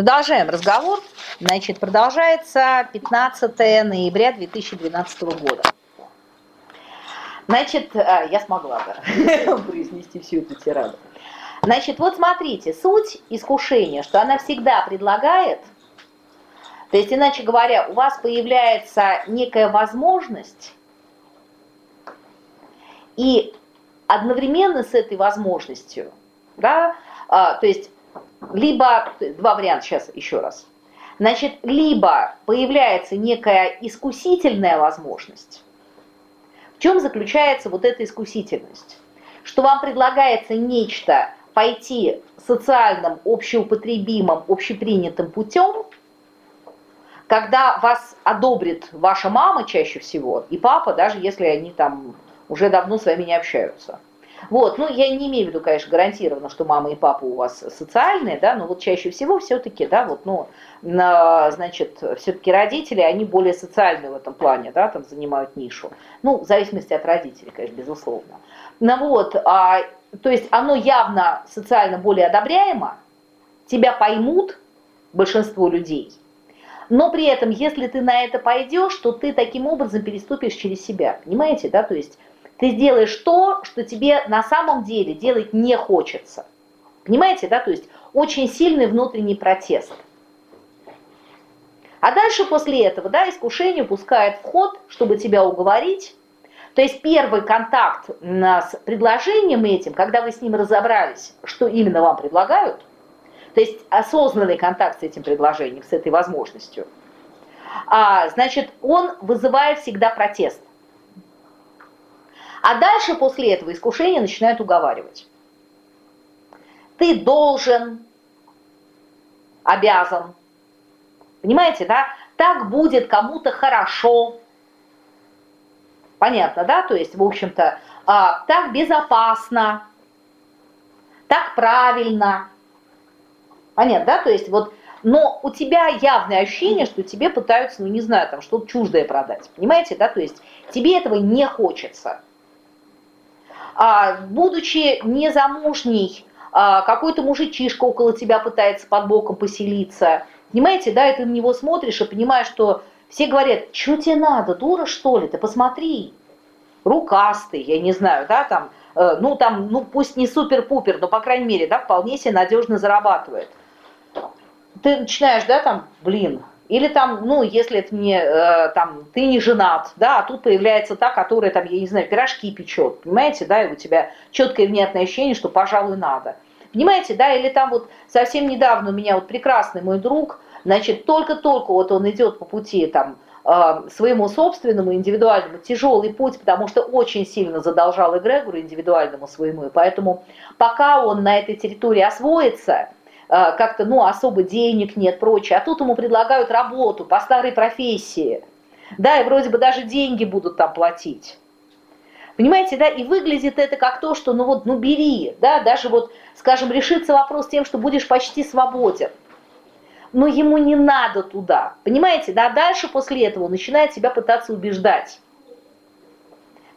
Продолжаем разговор. Значит, продолжается 15 ноября 2012 года. Значит, а, я смогла да, произнести всю эту тираду. Значит, вот смотрите, суть искушения, что она всегда предлагает, то есть, иначе говоря, у вас появляется некая возможность, и одновременно с этой возможностью, да, а, то есть либо, два варианта сейчас еще раз. Значит, либо появляется некая искусительная возможность. В чем заключается вот эта искусительность? Что вам предлагается нечто пойти социальным, общеупотребимым, общепринятым путем, когда вас одобрит ваша мама чаще всего, и папа, даже если они там уже давно с вами не общаются. Вот, ну я не имею в виду, конечно, гарантированно, что мама и папа у вас социальные, да, но вот чаще всего все-таки, да, вот, ну, на, значит, все-таки родители, они более социальные в этом плане, да, там занимают нишу. Ну, в зависимости от родителей, конечно, безусловно. Ну вот, а, то есть оно явно социально более одобряемо, тебя поймут большинство людей, но при этом, если ты на это пойдешь, то ты таким образом переступишь через себя, понимаете, да, то есть ты сделаешь то, что тебе на самом деле делать не хочется. Понимаете, да? То есть очень сильный внутренний протест. А дальше после этого, да, искушение пускает в ход, чтобы тебя уговорить. То есть первый контакт с предложением этим, когда вы с ним разобрались, что именно вам предлагают, то есть осознанный контакт с этим предложением, с этой возможностью, а, значит, он вызывает всегда протест. А дальше после этого искушения начинают уговаривать. Ты должен, обязан. Понимаете, да? Так будет кому-то хорошо. Понятно, да? То есть, в общем-то, а, так безопасно, так правильно. Понятно, да? То есть вот, но у тебя явное ощущение, что тебе пытаются, ну не знаю, там что-то чуждое продать. Понимаете, да? То есть тебе этого не хочется будучи незамужней, а, какой-то мужичишка около тебя пытается под боком поселиться. Понимаете, да, и ты на него смотришь и понимаешь, что все говорят, что тебе надо, дура что ли, ты посмотри, рукастый, я не знаю, да, там, э, ну там, ну пусть не супер-пупер, но по крайней мере, да, вполне себе надежно зарабатывает. Ты начинаешь, да, там, блин, или там, ну, если это не, э, там, ты не женат, да, а тут появляется та, которая там, я не знаю, пирожки печет, понимаете, да, и у тебя четкое внятное ощущение, что, пожалуй, надо. Понимаете, да, или там вот совсем недавно у меня вот прекрасный мой друг, значит, только-только вот он идет по пути там, э, своему собственному индивидуальному тяжелый путь, потому что очень сильно задолжал эгрегору индивидуальному своему, и поэтому пока он на этой территории освоится, как-то, ну, особо денег нет, прочее. А тут ему предлагают работу по старой профессии. Да, и вроде бы даже деньги будут там платить. Понимаете, да, и выглядит это как то, что, ну вот, ну бери, да, даже вот, скажем, решится вопрос тем, что будешь почти свободен. Но ему не надо туда, понимаете, да, дальше после этого начинает себя пытаться убеждать.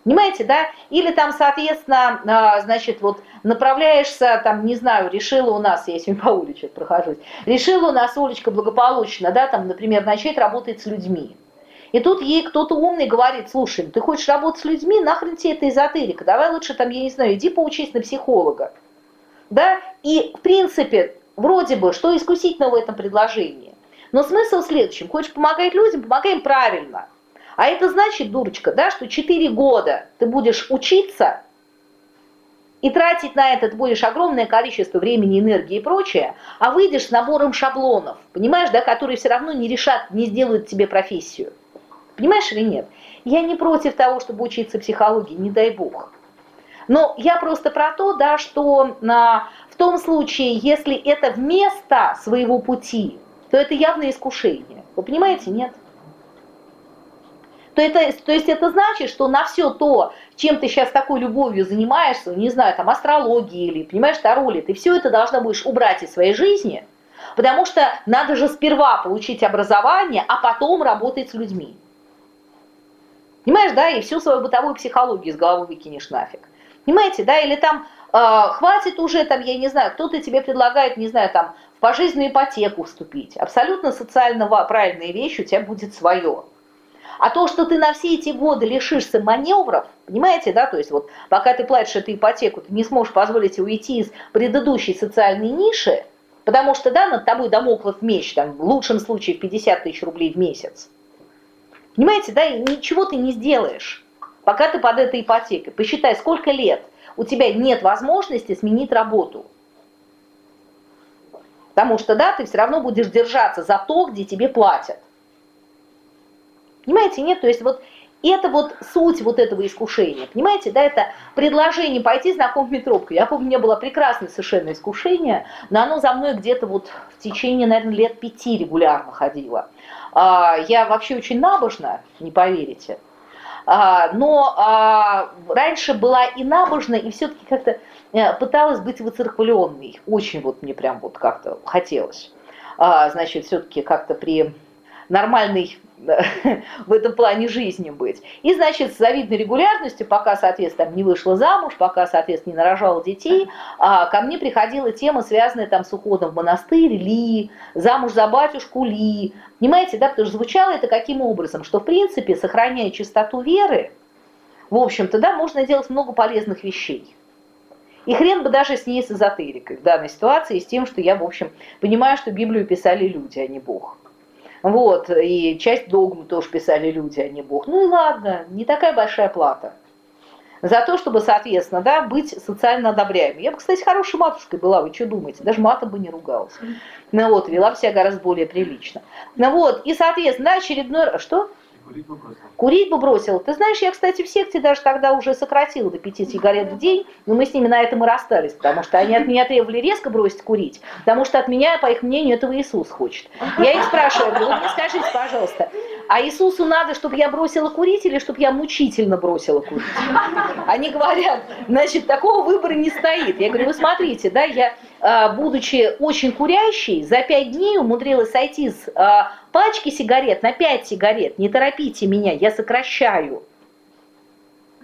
Понимаете, да? Или там, соответственно, а, значит, вот направляешься, там, не знаю, решила у нас, я сегодня по улице прохожусь, решила у нас Олечка благополучно, да, там, например, начать работать с людьми. И тут ей кто-то умный говорит, слушай, ты хочешь работать с людьми, нахрен тебе это эзотерика, давай лучше там, я не знаю, иди поучись на психолога. Да? И, в принципе, вроде бы, что искусительного в этом предложении? Но смысл в следующем. Хочешь помогать людям, помогай им правильно. А это значит, дурочка, да, что 4 года ты будешь учиться и тратить на это будешь огромное количество времени, энергии и прочее, а выйдешь с набором шаблонов, понимаешь, да, которые все равно не решат, не сделают тебе профессию. Понимаешь или нет? Я не против того, чтобы учиться психологии, не дай бог. Но я просто про то, да, что на, в том случае, если это вместо своего пути, то это явное искушение. Вы понимаете, нет? То, это, то есть это значит, что на все то, чем ты сейчас такой любовью занимаешься, не знаю, там астрологией или, понимаешь, тароли, ты все это должна будешь убрать из своей жизни, потому что надо же сперва получить образование, а потом работать с людьми. Понимаешь, да, и всю свою бытовую психологию из головы выкинешь нафиг. Понимаете, да, или там э, хватит уже, там, я не знаю, кто-то тебе предлагает, не знаю, там, пожизненную ипотеку вступить. Абсолютно социально правильная вещь, у тебя будет свое. А то, что ты на все эти годы лишишься маневров, понимаете, да, то есть вот пока ты платишь эту ипотеку, ты не сможешь позволить уйти из предыдущей социальной ниши, потому что, да, над тобой домоклов меч, там, в лучшем случае 50 тысяч рублей в месяц. Понимаете, да, и ничего ты не сделаешь, пока ты под этой ипотекой. Посчитай, сколько лет у тебя нет возможности сменить работу. Потому что, да, ты все равно будешь держаться за то, где тебе платят. Понимаете, нет? То есть вот это вот суть вот этого искушения. Понимаете, да, это предложение пойти знакомыми тропкой. Я помню, у меня было прекрасное совершенно искушение, но оно за мной где-то вот в течение, наверное, лет пяти регулярно ходило. А, я вообще очень набожна, не поверите. А, но а, раньше была и набожна, и все-таки как-то э, пыталась быть выцерквленной. Очень вот мне прям вот как-то хотелось. Значит, все-таки как-то при нормальной в этом плане жизни быть. И, значит, с завидной регулярностью, пока, соответственно, не вышла замуж, пока, соответственно, не нарожала детей, а, ко мне приходила тема, связанная там с уходом в монастырь Ли, замуж за батюшку Ли. Понимаете, да, потому что звучало это каким образом, что, в принципе, сохраняя чистоту веры, в общем-то, да, можно делать много полезных вещей. И хрен бы даже с ней с эзотерикой в данной ситуации, с тем, что я, в общем, понимаю, что Библию писали люди, а не Бог. Вот, и часть догм тоже писали люди, а не Бог. Ну и ладно, не такая большая плата. За то, чтобы, соответственно, да, быть социально одобряемой. Я бы, кстати, хорошей матушкой была, вы что думаете? Даже матом бы не ругалась. Ну вот, вела себя гораздо более прилично. Ну вот, и, соответственно, очередной... Что? Курить бы бросил. Ты знаешь, я, кстати, в секте даже тогда уже сократила до пяти сигарет в день, но мы с ними на этом и расстались, потому что они от меня требовали резко бросить курить, потому что от меня, по их мнению, этого Иисус хочет. Я их спрашиваю, вы мне скажите, пожалуйста, а Иисусу надо, чтобы я бросила курить или чтобы я мучительно бросила курить? Они говорят, значит, такого выбора не стоит. Я говорю, вы смотрите, да, я, а, будучи очень курящей, за пять дней умудрилась сойти с а, пачки сигарет на пять сигарет. Не торопите меня, я сокращаю.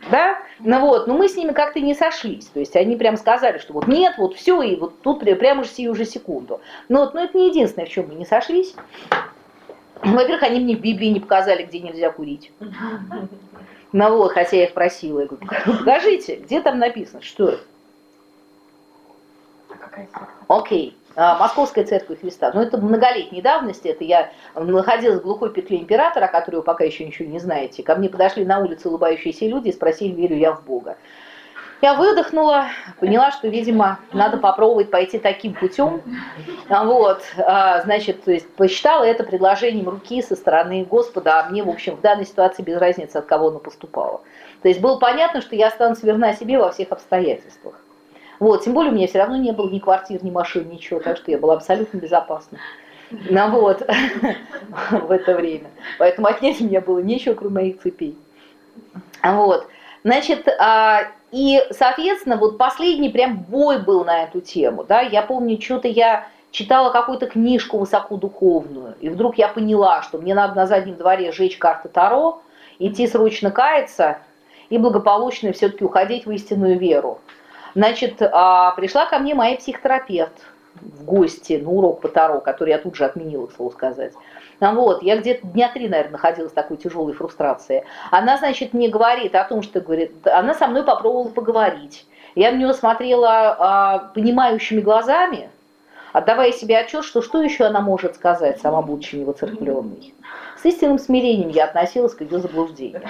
Да? Ну вот, но мы с ними как-то не сошлись. То есть они прям сказали, что вот нет, вот все, и вот тут прямо же сию же секунду. Но, вот, но это не единственное, в чем мы не сошлись. Во-первых, они мне в Библии не показали, где нельзя курить. Ну вот, хотя я их просила. Я говорю, покажите, где там написано, что это? А Окей. А, Московская церковь Христа. Но это многолетней давности, это я находилась в глухой петле императора, о которой вы пока еще ничего не знаете. Ко мне подошли на улице улыбающиеся люди и спросили, верю я в Бога. Я выдохнула, поняла, что, видимо, надо попробовать пойти таким путем. Вот, а, значит, то есть посчитала это предложением руки со стороны Господа, а мне, в общем, в данной ситуации без разницы, от кого оно поступало. То есть было понятно, что я останусь верна себе во всех обстоятельствах. Вот, тем более у меня все равно не было ни квартир, ни машин, ничего, так что я была абсолютно безопасна. Ну вот, в это время. Поэтому отнять у меня было нечего, кроме моих цепей. Вот. Значит, а, и, соответственно, вот последний прям бой был на эту тему, да, я помню, что-то я читала какую-то книжку высокодуховную, и вдруг я поняла, что мне надо на заднем дворе жечь карты Таро, идти срочно каяться и благополучно все-таки уходить в истинную веру. Значит, а, пришла ко мне моя психотерапевт в гости на урок по Таро, который я тут же отменила, к слову сказать. А вот, я где-то дня три, наверное, находилась в такой тяжелой фрустрации. Она, значит, мне говорит о том, что, говорит, она со мной попробовала поговорить. Я на нее смотрела а, понимающими глазами, отдавая себе отчет, что что еще она может сказать, сама будучи невоцерквленной. С истинным смирением я относилась к ее заблуждениям.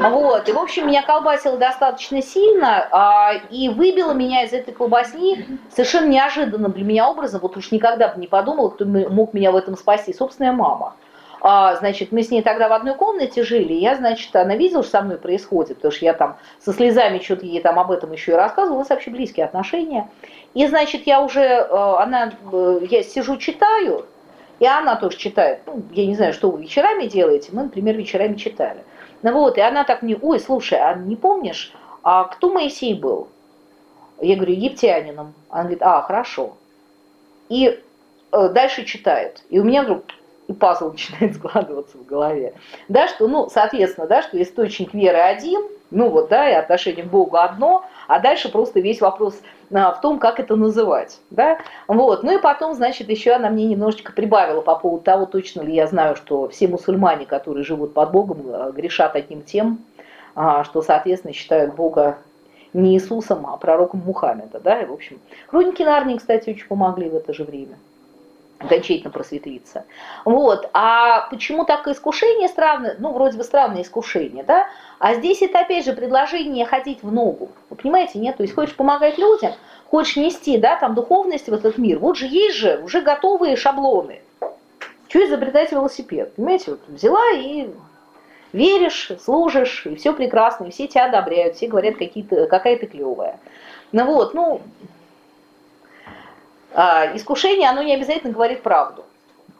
Вот. И, в общем, меня колбасило достаточно сильно, а, и выбило меня из этой колбасни совершенно неожиданно для меня образом, вот уж никогда бы не подумала, кто мог меня в этом спасти, собственная мама. А, значит, мы с ней тогда в одной комнате жили, я, значит, она видела, что со мной происходит, потому что я там со слезами что-то ей там об этом еще и рассказывала, у нас вообще близкие отношения. И, значит, я уже, э, она, э, я сижу, читаю, и она тоже читает. Ну, я не знаю, что вы вечерами делаете, мы, например, вечерами читали. Ну вот, и она так мне, ой, слушай, а не помнишь, а кто Моисей был? Я говорю, египтянином. Она говорит, а, хорошо. И э, дальше читает. И у меня вдруг и пазл начинает складываться в голове. Да, что, ну, соответственно, да, что источник веры один, ну вот, да, и отношение к Богу одно, а дальше просто весь вопрос а, в том, как это называть, да, вот, ну и потом, значит, еще она мне немножечко прибавила по поводу того, точно ли я знаю, что все мусульмане, которые живут под Богом, а, грешат одним тем, а, что, соответственно, считают Бога не Иисусом, а пророком Мухаммеда, да, и, в общем, хроники Нарнии, кстати, очень помогли в это же время окончательно просветлиться. Вот. А почему так искушение странное? Ну, вроде бы странное искушение, да? А здесь это опять же предложение ходить в ногу. Вы понимаете, нет? То есть хочешь помогать людям, хочешь нести, да, там духовность в этот мир. Вот же есть же уже готовые шаблоны. Что изобретать велосипед? Понимаете, вот взяла и веришь, служишь, и все прекрасно, и все тебя одобряют, все говорят, какая ты клевая. Ну вот, ну, искушение, оно не обязательно говорит правду.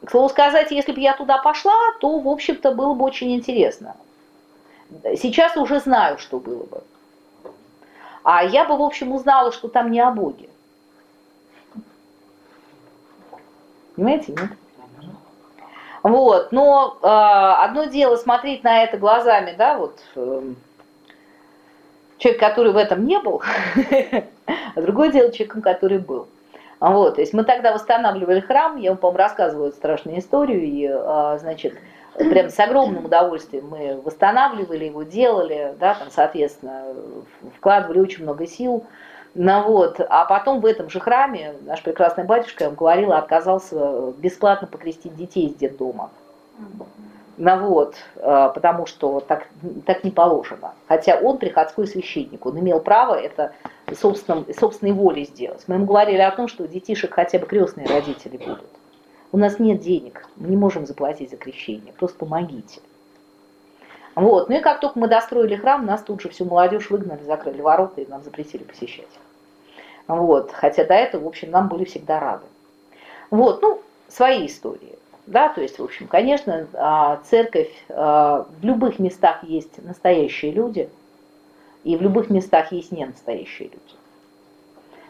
К слову сказать, если бы я туда пошла, то, в общем-то, было бы очень интересно. Сейчас уже знаю, что было бы. А я бы, в общем, узнала, что там не о Боге. Понимаете, нет? Вот, но э, одно дело смотреть на это глазами, да, вот э, человек, который в этом не был, а другое дело человеком, который был. Вот, то есть мы тогда восстанавливали храм, я вам, по-моему, рассказываю эту страшную историю, и, а, значит, прям с огромным удовольствием мы восстанавливали его, делали, да, там, соответственно, вкладывали очень много сил. Ну вот, а потом в этом же храме наш прекрасный батюшка, я вам говорила, отказался бесплатно покрестить детей из детдома. Ну вот, а, потому что так, так не положено. Хотя он приходской священник, он имел право это собственном, собственной волей сделать. Мы ему говорили о том, что у детишек хотя бы крестные родители будут. У нас нет денег, мы не можем заплатить за крещение, просто помогите. Вот. Ну и как только мы достроили храм, нас тут же всю молодежь выгнали, закрыли ворота и нам запретили посещать. Вот. Хотя до этого, в общем, нам были всегда рады. Вот, ну, свои истории. Да, то есть, в общем, конечно, а, церковь, а, в любых местах есть настоящие люди, и в любых местах есть не настоящие люди.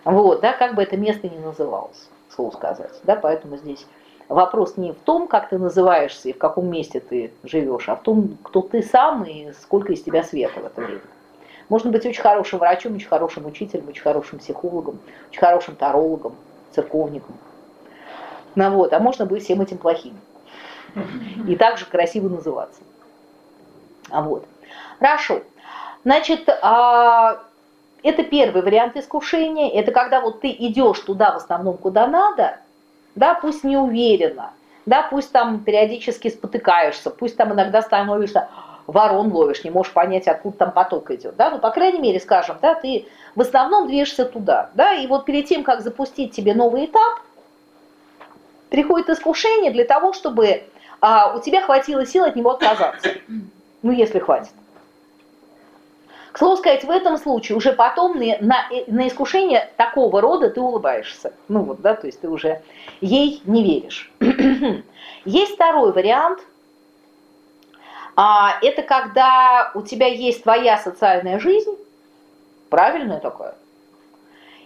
Вот, да, как бы это место ни называлось, слово сказать. Да, поэтому здесь вопрос не в том, как ты называешься и в каком месте ты живешь, а в том, кто ты сам и сколько из тебя света в это время. Можно быть очень хорошим врачом, очень хорошим учителем, очень хорошим психологом, очень хорошим тарологом, церковником. Ну вот, а можно быть всем этим плохим. И также красиво называться. А вот. Хорошо. Значит, а, это первый вариант искушения. Это когда вот ты идешь туда в основном, куда надо, да, пусть не уверенно, да, пусть там периодически спотыкаешься, пусть там иногда становишься ворон ловишь, не можешь понять, откуда там поток идет, да, ну, по крайней мере, скажем, да, ты в основном движешься туда, да, и вот перед тем, как запустить тебе новый этап, приходит искушение для того, чтобы а, у тебя хватило сил от него отказаться. Ну, если хватит. К слову сказать, в этом случае уже потом на, на, на искушение такого рода ты улыбаешься. Ну вот, да, то есть ты уже ей не веришь. есть второй вариант. А, это когда у тебя есть твоя социальная жизнь, правильная такое,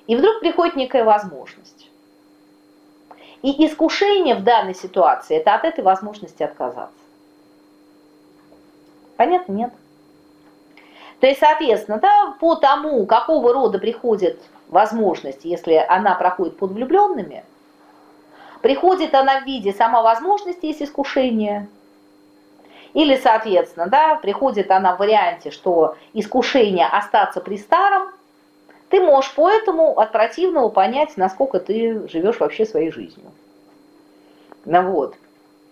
и вдруг приходит некая возможность. И искушение в данной ситуации – это от этой возможности отказаться. Понятно? Нет. То есть, соответственно, да, по тому, какого рода приходит возможность, если она проходит под влюбленными, приходит она в виде сама возможности есть искушение, или, соответственно, да, приходит она в варианте, что искушение остаться при старом, ты можешь поэтому от противного понять, насколько ты живешь вообще своей жизнью. Ну вот.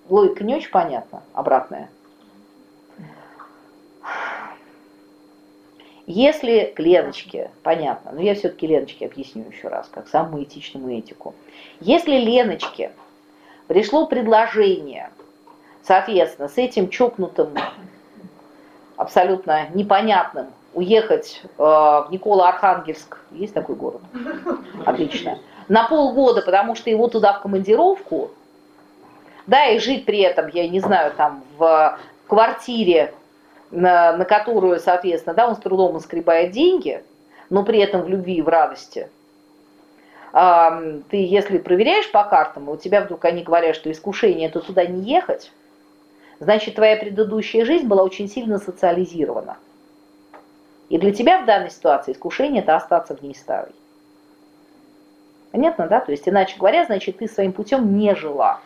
Логика не очень понятна, обратная. Если к Леночке, понятно, но я все-таки Леночке объясню еще раз, как самую этичную этику. Если Леночке пришло предложение, соответственно, с этим чокнутым, абсолютно непонятным уехать э, в Никола-Архангельск, есть такой город? Отлично. На полгода, потому что его туда в командировку, да, и жить при этом, я не знаю, там в квартире, на, на которую, соответственно, да, он с трудом скребает деньги, но при этом в любви и в радости. А, ты, если проверяешь по картам, и у тебя вдруг они говорят, что искушение это туда не ехать, значит, твоя предыдущая жизнь была очень сильно социализирована. И для тебя в данной ситуации искушение это остаться в ней старой. Понятно, да? То есть, иначе говоря, значит, ты своим путем не жила.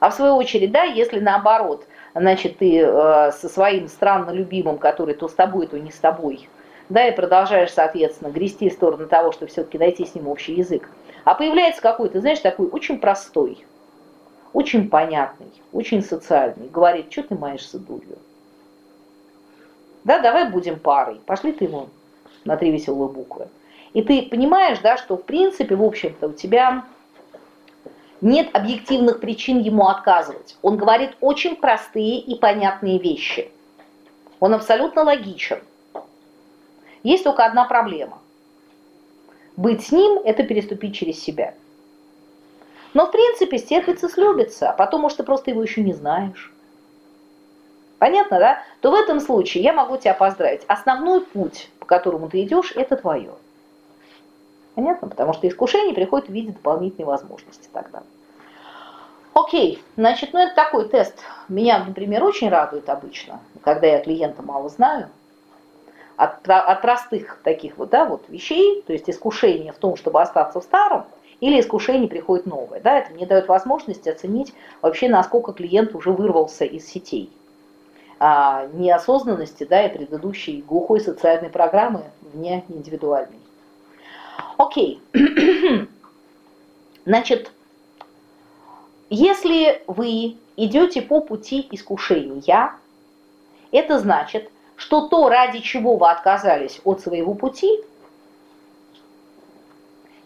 А в свою очередь, да, если наоборот, значит, ты э, со своим странно любимым, который то с тобой, то не с тобой, да, и продолжаешь, соответственно, грести в сторону того, чтобы все-таки найти с ним общий язык. А появляется какой-то, знаешь, такой очень простой, очень понятный, очень социальный, говорит, что ты маешься дурью? Да, давай будем парой. Пошли ты ему на три веселые буквы. И ты понимаешь, да, что в принципе, в общем-то, у тебя нет объективных причин ему отказывать. Он говорит очень простые и понятные вещи. Он абсолютно логичен. Есть только одна проблема. Быть с ним – это переступить через себя. Но, в принципе, стерпится, слюбится, а потом, может, ты просто его еще не знаешь. Понятно, да? То в этом случае я могу тебя поздравить. Основной путь, по которому ты идешь, это твое. Понятно? Потому что искушение приходит в виде дополнительной возможности тогда. Окей, значит, ну это такой тест. Меня, например, очень радует обычно, когда я клиента мало знаю, от, от простых таких вот, да, вот вещей, то есть искушение в том, чтобы остаться в старом, или искушение приходит новое. Да, это мне дает возможность оценить вообще, насколько клиент уже вырвался из сетей. А, неосознанности, да, и предыдущей глухой социальной программы вне индивидуальной. Окей. Значит, если вы идете по пути искушения, это значит, что то, ради чего вы отказались от своего пути,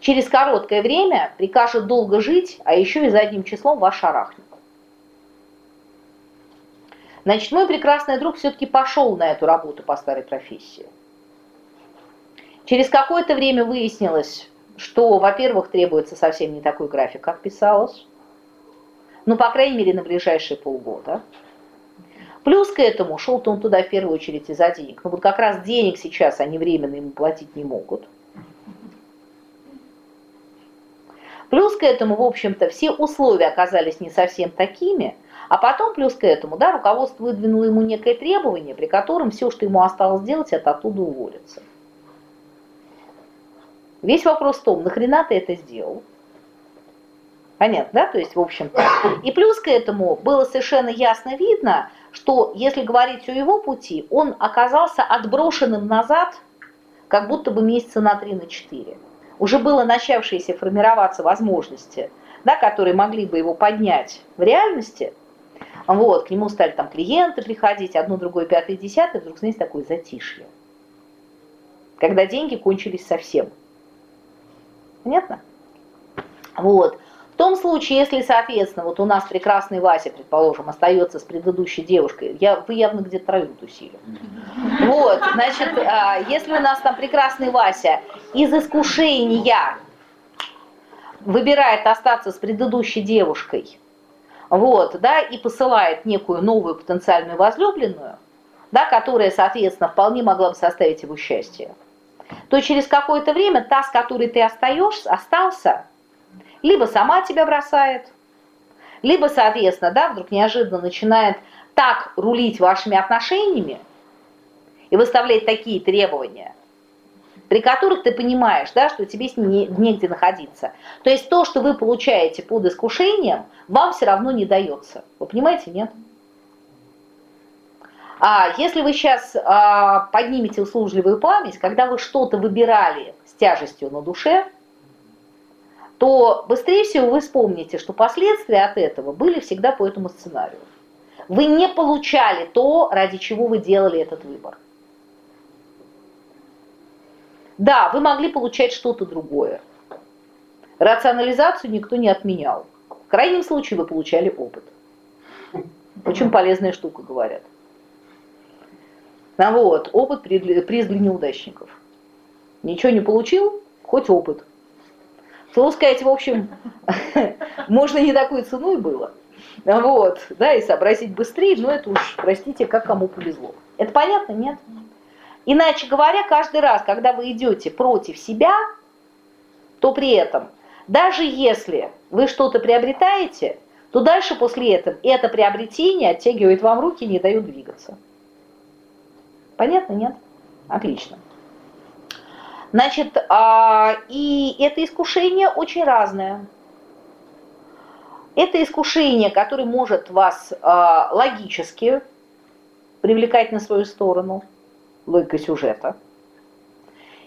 через короткое время прикажет долго жить, а еще и задним числом вас шарахнет. Значит, мой прекрасный друг все-таки пошел на эту работу по старой профессии. Через какое-то время выяснилось, что, во-первых, требуется совсем не такой график, как писалось, ну, по крайней мере, на ближайшие полгода. Плюс к этому шел-то он туда в первую очередь из-за денег. Ну, вот как раз денег сейчас они временно ему платить не могут. Плюс к этому, в общем-то, все условия оказались не совсем такими, а потом плюс к этому, да, руководство выдвинуло ему некое требование, при котором все, что ему осталось сделать, это оттуда уволиться. Весь вопрос в том, нахрена ты это сделал? Понятно, да? То есть, в общем-то. И плюс к этому было совершенно ясно видно, что если говорить о его пути, он оказался отброшенным назад, как будто бы месяца на три, на четыре. Уже было начавшиеся формироваться возможности, да, которые могли бы его поднять в реальности. Вот, к нему стали там клиенты приходить, одно, другое, пятое, десятое, вдруг, знаете, такое затишье. Когда деньги кончились совсем. Понятно? Вот. В том случае, если, соответственно, вот у нас прекрасный Вася, предположим, остается с предыдущей девушкой, я, вы явно где-то траву тусили. Вот, значит, а, если у нас там прекрасный Вася из искушения выбирает остаться с предыдущей девушкой, вот, да, и посылает некую новую потенциальную возлюбленную, да, которая, соответственно, вполне могла бы составить его счастье, то через какое-то время та, с которой ты остаешься, остался, либо сама тебя бросает, либо, соответственно, да, вдруг неожиданно начинает так рулить вашими отношениями и выставлять такие требования, при которых ты понимаешь, да, что тебе с ним не, негде находиться. То есть то, что вы получаете под искушением, вам все равно не дается. Вы понимаете, нет? А если вы сейчас а, поднимете услужливую память, когда вы что-то выбирали с тяжестью на душе, то быстрее всего вы вспомните, что последствия от этого были всегда по этому сценарию. Вы не получали то, ради чего вы делали этот выбор. Да, вы могли получать что-то другое. Рационализацию никто не отменял. В крайнем случае вы получали опыт. Очень полезная штука, говорят. Ну вот, опыт приз для неудачников. Ничего не получил, хоть опыт. Слово сказать, в общем, можно не такой ценой было. Вот, да, и сообразить быстрее, но это уж, простите, как кому повезло. Это понятно, нет? Иначе говоря, каждый раз, когда вы идете против себя, то при этом, даже если вы что-то приобретаете, то дальше после этого это приобретение оттягивает вам руки и не дает двигаться. Понятно, нет? Отлично. Значит, а, и это искушение очень разное. Это искушение, которое может вас а, логически привлекать на свою сторону, логика сюжета.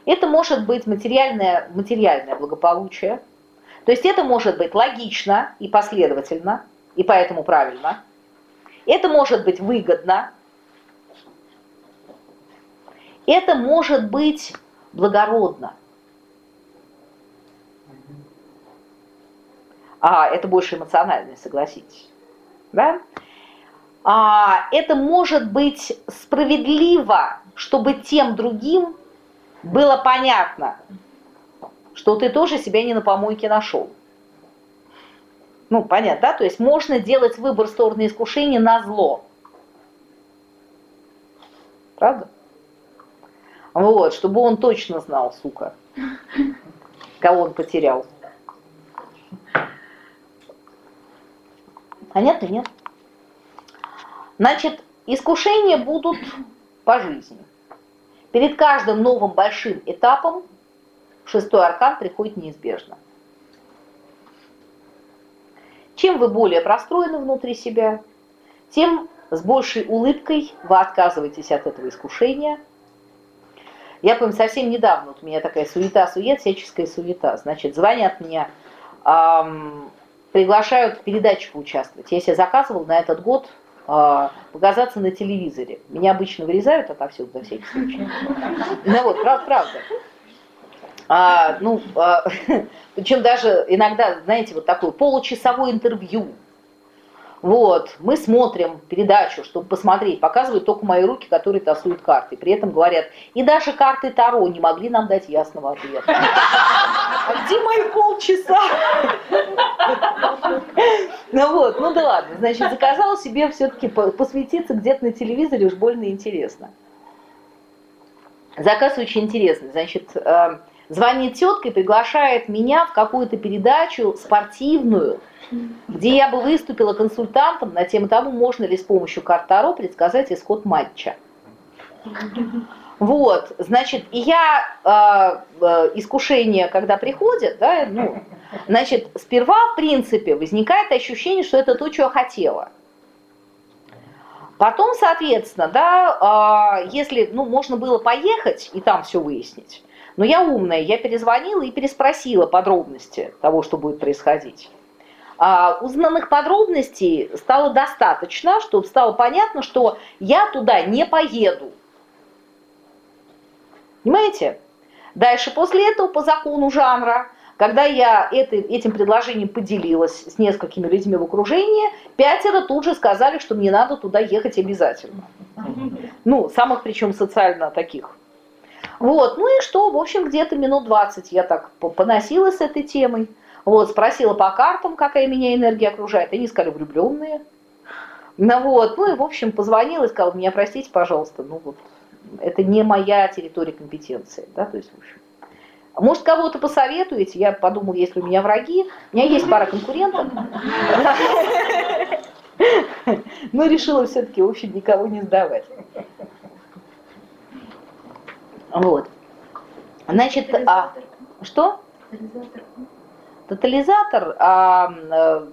Это может быть материальное, материальное благополучие. То есть это может быть логично и последовательно, и поэтому правильно. Это может быть выгодно. Это может быть благородно. А это больше эмоциональное, согласитесь. Да? А, это может быть справедливо, чтобы тем другим было понятно, что ты тоже себя не на помойке нашел. Ну, понятно, да? То есть можно делать выбор стороны искушения на зло. Правда? Вот, чтобы он точно знал, сука, кого он потерял. Понятно, нет? Значит, искушения будут по жизни. Перед каждым новым большим этапом шестой аркан приходит неизбежно. Чем вы более простроены внутри себя, тем с большей улыбкой вы отказываетесь от этого искушения. Я помню, совсем недавно вот у меня такая суета-сует, всяческая суета. Значит, звонят мне, эм, приглашают в передачу поучаствовать. Я себе заказывал на этот год показаться на телевизоре. Меня обычно вырезают отовсюду, на всякий случай. Ну вот, правда, правда. А, ну, а, причем даже иногда, знаете, вот такое получасовое интервью. Вот, мы смотрим передачу, чтобы посмотреть, показывают только мои руки, которые тасуют карты. При этом говорят, и даже карты Таро не могли нам дать ясного ответа. А где мои полчаса? Ну вот, ну да ладно. Значит, заказала себе все-таки посвятиться где-то на телевизоре, уж больно интересно. Заказ очень интересный. Значит, э, звонит тетка и приглашает меня в какую-то передачу спортивную, где я бы выступила консультантом на тему того, можно ли с помощью карт Таро предсказать исход матча. Вот, значит, и я, э, э, искушение, когда приходит, да, ну, значит, сперва, в принципе, возникает ощущение, что это то, что я хотела. Потом, соответственно, да, э, если, ну, можно было поехать и там все выяснить, но я умная, я перезвонила и переспросила подробности того, что будет происходить. А, узнанных подробностей стало достаточно, чтобы стало понятно, что я туда не поеду. Понимаете? Дальше после этого по закону жанра, когда я это, этим предложением поделилась с несколькими людьми в окружении, пятеро тут же сказали, что мне надо туда ехать обязательно. Ну, самых причем социально таких вот, ну и что, в общем, где-то минут 20 я так поносилась с этой темой. Вот, спросила по картам, какая меня энергия окружает. Они сказали, влюбленные. Ну вот, ну и, в общем, позвонила и сказала, меня простите, пожалуйста, ну вот, это не моя территория компетенции, да, то есть, в общем. Может, кого-то посоветуете? Я подумала, если у меня враги, у меня есть пара конкурентов. Но решила все-таки, в общем, никого не сдавать. Вот. Значит, а, что? Тотализатор. А, э,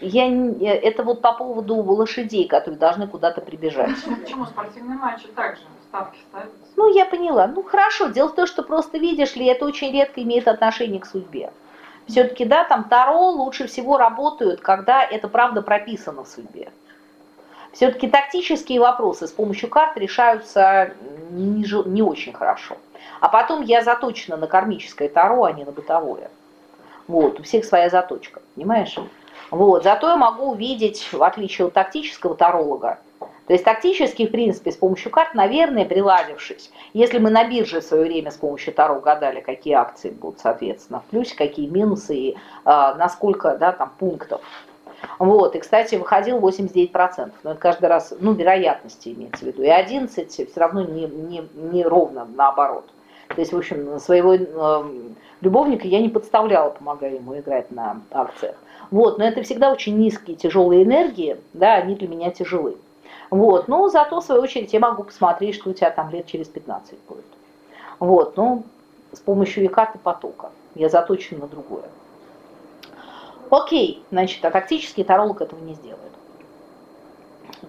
я, это вот по поводу лошадей, которые должны куда-то прибежать. Почему спортивные матчи также ставки ставятся? Ну, я поняла. Ну, хорошо. Дело в том, что просто, видишь ли, это очень редко имеет отношение к судьбе. Все-таки, да, там Таро лучше всего работают, когда это правда прописано в судьбе. Все-таки тактические вопросы с помощью карт решаются не, не очень хорошо. А потом я заточена на кармическое таро, а не на бытовое. Вот, у всех своя заточка, понимаешь? Вот, зато я могу увидеть, в отличие от тактического таролога, то есть тактически, в принципе, с помощью карт, наверное, приладившись, если мы на бирже в свое время с помощью Таро гадали, какие акции будут, соответственно, в плюсе, какие минусы и а, насколько, да, там, пунктов, вот, и, кстати, выходил 89%, но это каждый раз, ну, вероятности имеется в виду. И 11 все равно не, не, не ровно наоборот. То есть, в общем, своего э, любовника я не подставляла, помогая ему играть на акциях. Вот, но это всегда очень низкие, тяжелые энергии, да, они для меня тяжелы. Вот, но зато, в свою очередь, я могу посмотреть, что у тебя там лет через 15 будет. Вот, ну, с помощью карты потока. Я заточен на другое. Окей, значит, а тактический таролог этого не сделает.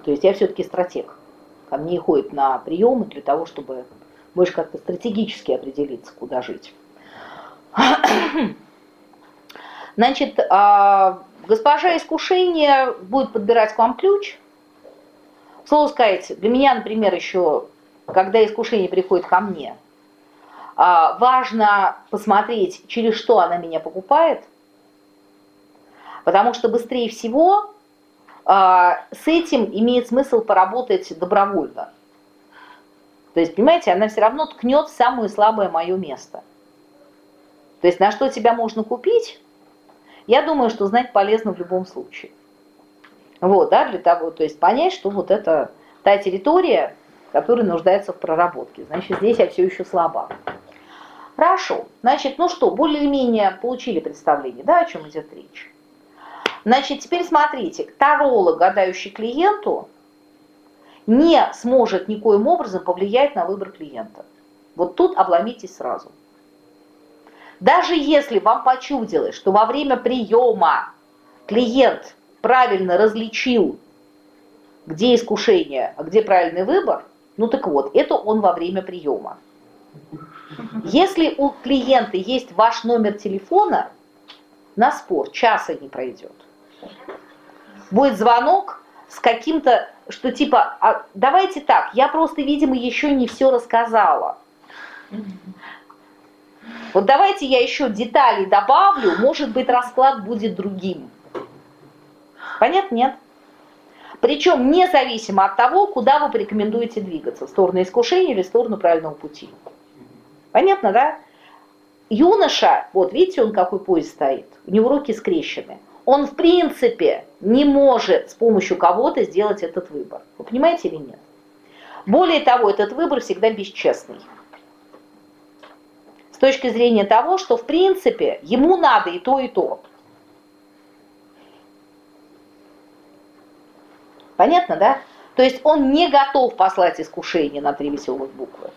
То есть я все-таки стратег. Ко мне ходит на приемы для того, чтобы больше как-то стратегически определиться, куда жить. Значит, а, госпожа искушение будет подбирать к вам ключ. Слово сказать, для меня, например, еще, когда искушение приходит ко мне, а, важно посмотреть, через что она меня покупает, потому что быстрее всего а, с этим имеет смысл поработать добровольно. То есть, понимаете, она все равно ткнет в самое слабое мое место. То есть, на что тебя можно купить, я думаю, что знать полезно в любом случае. Вот, да, для того, то есть понять, что вот это та территория, которая нуждается в проработке. Значит, здесь я все еще слаба. Хорошо. Значит, ну что, более-менее получили представление, да, о чем идет речь. Значит, теперь смотрите, таролог, гадающий клиенту, не сможет никоим образом повлиять на выбор клиента. Вот тут обломитесь сразу. Даже если вам почудилось, что во время приема клиент правильно различил, где искушение, а где правильный выбор, ну так вот, это он во время приема. Если у клиента есть ваш номер телефона, на спор часа не пройдет. Будет звонок с каким-то, что типа, а давайте так, я просто, видимо, еще не все рассказала. Вот давайте я еще детали добавлю, может быть, расклад будет другим. Понятно? Нет. Причем независимо от того, куда вы порекомендуете двигаться, в сторону искушения или в сторону правильного пути. Понятно, да? Юноша, вот видите, он какой пояс стоит, у него руки скрещены. Он в принципе не может с помощью кого-то сделать этот выбор. Вы понимаете или нет? Более того, этот выбор всегда бесчестный. С точки зрения того, что в принципе ему надо и то, и то. Понятно, да? То есть он не готов послать искушение на три веселых буквы.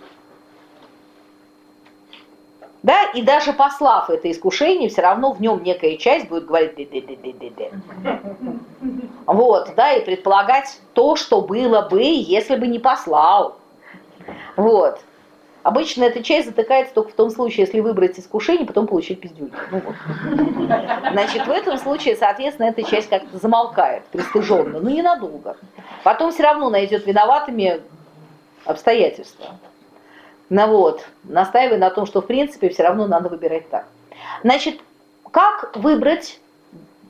Да, и даже послав это искушение, все равно в нем некая часть будет говорить ды-ды-ды-ды-ды-ды. Вот, да, и предполагать то, что было бы, если бы не послал. Вот. Обычно эта часть затыкается только в том случае, если выбрать искушение, потом получить пиздюль. Ну вот. Значит, в этом случае, соответственно, эта часть как-то замолкает, пристыженно, но ненадолго. Потом все равно найдет виноватыми обстоятельства. Ну вот, настаивая на том, что в принципе все равно надо выбирать так. Значит, как выбрать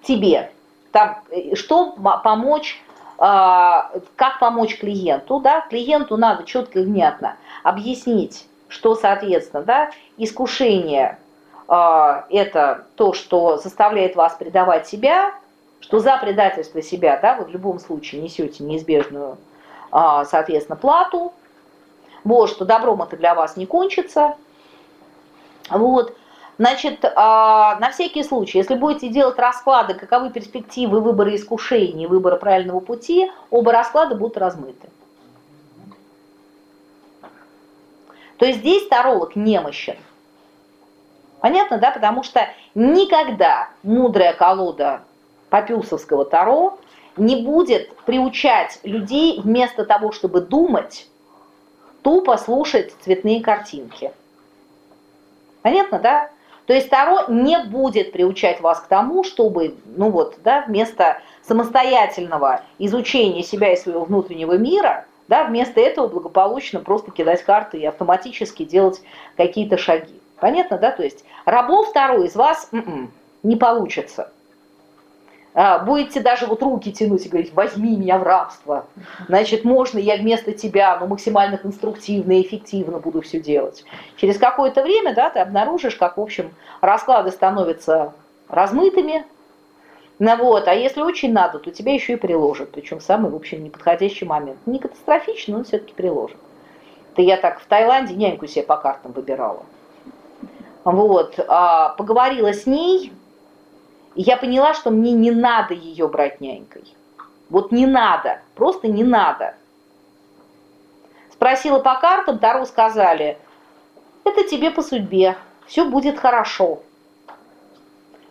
тебе? Там, э, что помочь а, как помочь клиенту, да, клиенту надо четко и внятно объяснить, что, соответственно, да, искушение а, это то, что заставляет вас предавать себя, что за предательство себя, да, вы в любом случае несете неизбежную, а, соответственно, плату, вот, что добром это для вас не кончится. Вот. Значит, а, на всякий случай, если будете делать расклады, каковы перспективы выбора искушений, выбора правильного пути, оба расклада будут размыты. То есть здесь таролог немощен. Понятно, да? Потому что никогда мудрая колода Попюсовского Таро не будет приучать людей вместо того, чтобы думать, тупо слушать цветные картинки. Понятно, да? То есть Таро не будет приучать вас к тому, чтобы, ну вот, да, вместо самостоятельного изучения себя и своего внутреннего мира, да, вместо этого благополучно просто кидать карты и автоматически делать какие-то шаги. Понятно, да? То есть рабов второй из вас м-м, не получится. А, будете даже вот руки тянуть и говорить, возьми меня в рабство. Значит, можно я вместо тебя, но максимально конструктивно и эффективно буду все делать. Через какое-то время, да, ты обнаружишь, как, в общем, расклады становятся размытыми, ну вот, а если очень надо, то тебя еще и приложат, причем самый, в общем, неподходящий момент. Не катастрофично, но все-таки приложат. Это я так в Таиланде няньку себе по картам выбирала. Вот, а, поговорила с ней, и я поняла, что мне не надо ее брать нянькой. Вот не надо, просто не надо. Спросила по картам, Таро сказали, это тебе по судьбе, все будет хорошо.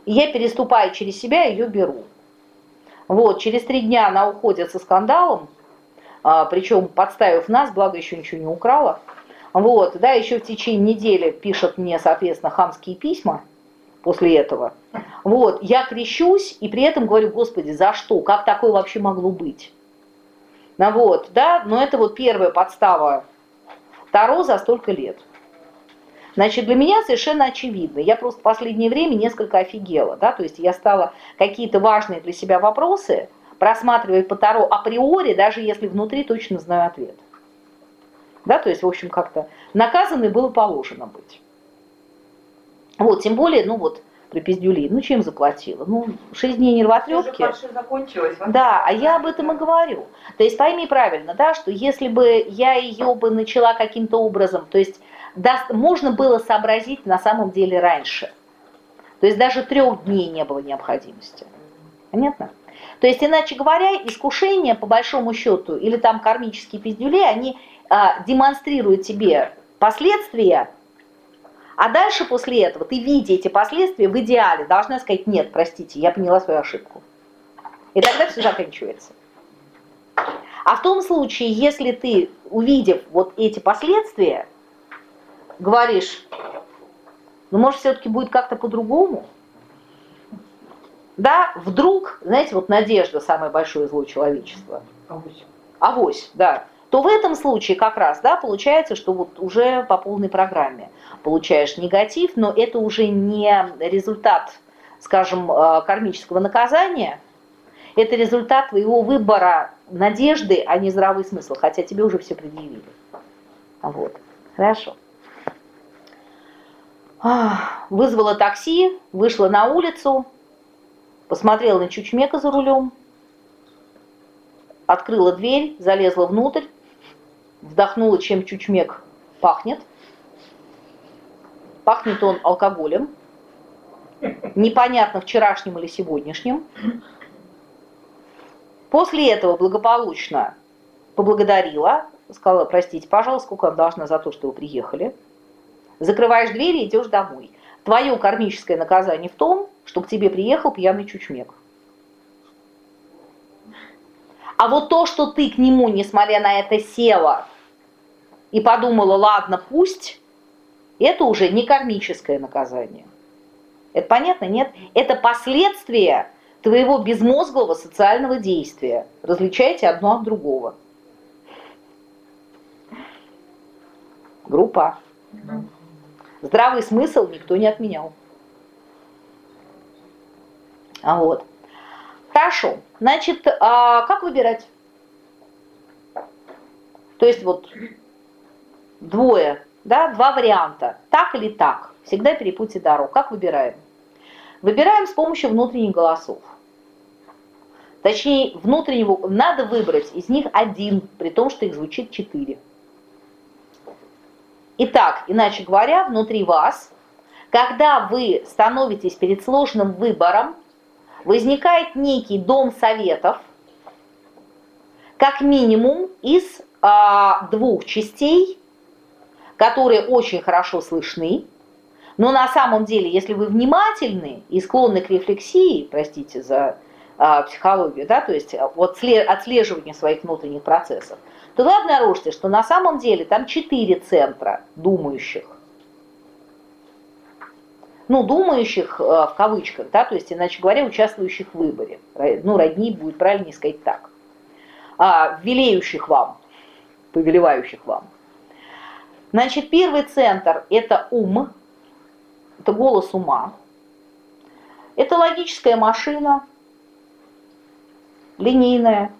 И я переступаю через себя, ее беру. Вот, через три дня она уходит со скандалом, а, причем подставив нас, благо еще ничего не украла. Вот, да, еще в течение недели пишет мне, соответственно, хамские письма после этого. Вот, я крещусь и при этом говорю, Господи, за что? Как такое вообще могло быть? Ну вот, да, но это вот первая подстава Таро за столько лет. Значит, для меня совершенно очевидно. Я просто в последнее время несколько офигела, да, то есть я стала какие-то важные для себя вопросы просматривать по Таро априори, даже если внутри точно знаю ответ. Да, то есть, в общем, как-то наказанный было положено быть. Вот, тем более, ну вот, при пиздюли, ну чем заплатила? Ну, шесть дней нервотрепки. закончилось. Да, а я об этом и говорю. То есть пойми правильно, да, что если бы я ее бы начала каким-то образом, то есть даст, можно было сообразить на самом деле раньше. То есть даже трех дней не было необходимости. Понятно? То есть, иначе говоря, искушения, по большому счету, или там кармические пиздюли, они а, демонстрируют тебе последствия, а дальше после этого ты, видя эти последствия, в идеале должна сказать, нет, простите, я поняла свою ошибку. И тогда все заканчивается. А в том случае, если ты, увидев вот эти последствия, говоришь, ну может все-таки будет как-то по-другому, да, вдруг, знаете, вот надежда самое большое зло человечества. Авось. Авось, да то в этом случае как раз, да, получается, что вот уже по полной программе получаешь негатив, но это уже не результат, скажем, э, кармического наказания, это результат твоего выбора надежды, а не здравый смысл, хотя тебе уже все предъявили. Вот. Хорошо. Вызвала такси, вышла на улицу, посмотрела на Чучмека за рулем, открыла дверь, залезла внутрь, вдохнула, чем чучмек пахнет. Пахнет он алкоголем. Непонятно, вчерашним или сегодняшним. После этого благополучно поблагодарила, сказала, простите, пожалуйста, сколько я должна за то, что вы приехали. Закрываешь двери и идешь домой. Твое кармическое наказание в том, что к тебе приехал пьяный чучмек. А вот то, что ты к нему, несмотря на это, села и подумала, ладно, пусть, это уже не кармическое наказание. Это понятно? Нет? Это последствия твоего безмозглого социального действия. Различайте одно от другого. Группа. Здравый смысл никто не отменял. А вот. Хорошо. Значит, а как выбирать? То есть вот двое, да, два варианта, так или так, всегда перепутьте дорог. Как выбираем? Выбираем с помощью внутренних голосов. Точнее, внутреннего, надо выбрать из них один, при том, что их звучит четыре. Итак, иначе говоря, внутри вас, когда вы становитесь перед сложным выбором, возникает некий дом советов, как минимум из а, двух частей, которые очень хорошо слышны, но на самом деле, если вы внимательны и склонны к рефлексии, простите за а, психологию, да, то есть вот отслеживание своих внутренних процессов, то вы обнаружите, что на самом деле там четыре центра думающих. Ну, думающих а, в кавычках, да, то есть, иначе говоря, участвующих в выборе. Ну, родни будет правильнее сказать так. А, велеющих вам, повелевающих вам. Значит, первый центр – это ум, это голос ума. Это логическая машина, линейная,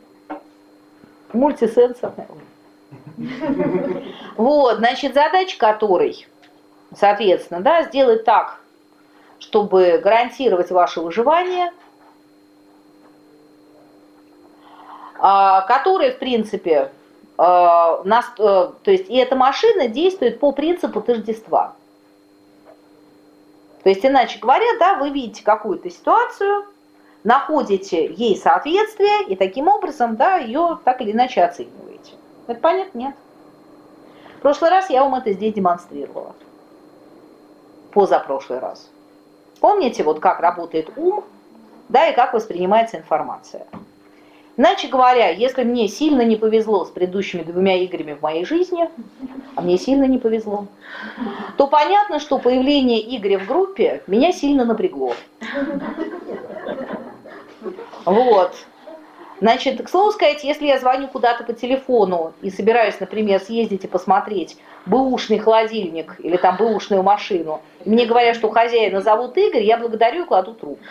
мультисенсорная. Вот, значит, задача которой, соответственно, да, сделать так, чтобы гарантировать ваше выживание, а, который, в принципе, Э, нас, э, то есть и эта машина действует по принципу тождества. То есть, иначе говоря, да, вы видите какую-то ситуацию, находите ей соответствие и таким образом, да, ее так или иначе оцениваете. Это понятно? Нет. В прошлый раз я вам это здесь демонстрировала. позапрошлый раз. Помните, вот как работает ум, да, и как воспринимается информация. Иначе говоря, если мне сильно не повезло с предыдущими двумя играми в моей жизни, а мне сильно не повезло, то понятно, что появление Игоря в группе меня сильно напрягло. Вот. Значит, к слову сказать, если я звоню куда-то по телефону и собираюсь, например, съездить и посмотреть бэушный холодильник или там бэушную машину, и мне говорят, что хозяина зовут Игорь, я благодарю и кладу трубку.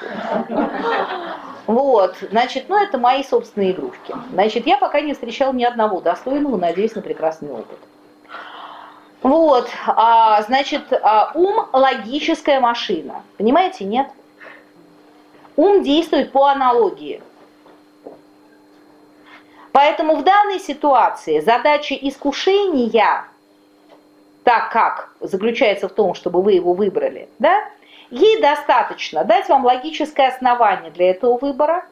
Вот, значит, ну это мои собственные игрушки. Значит, я пока не встречал ни одного достойного, надеюсь на прекрасный опыт. Вот, а, значит, а, ум – логическая машина. Понимаете, нет? Ум действует по аналогии. Поэтому в данной ситуации задача искушения, так как заключается в том, чтобы вы его выбрали, да, ей достаточно дать вам логическое основание для этого выбора,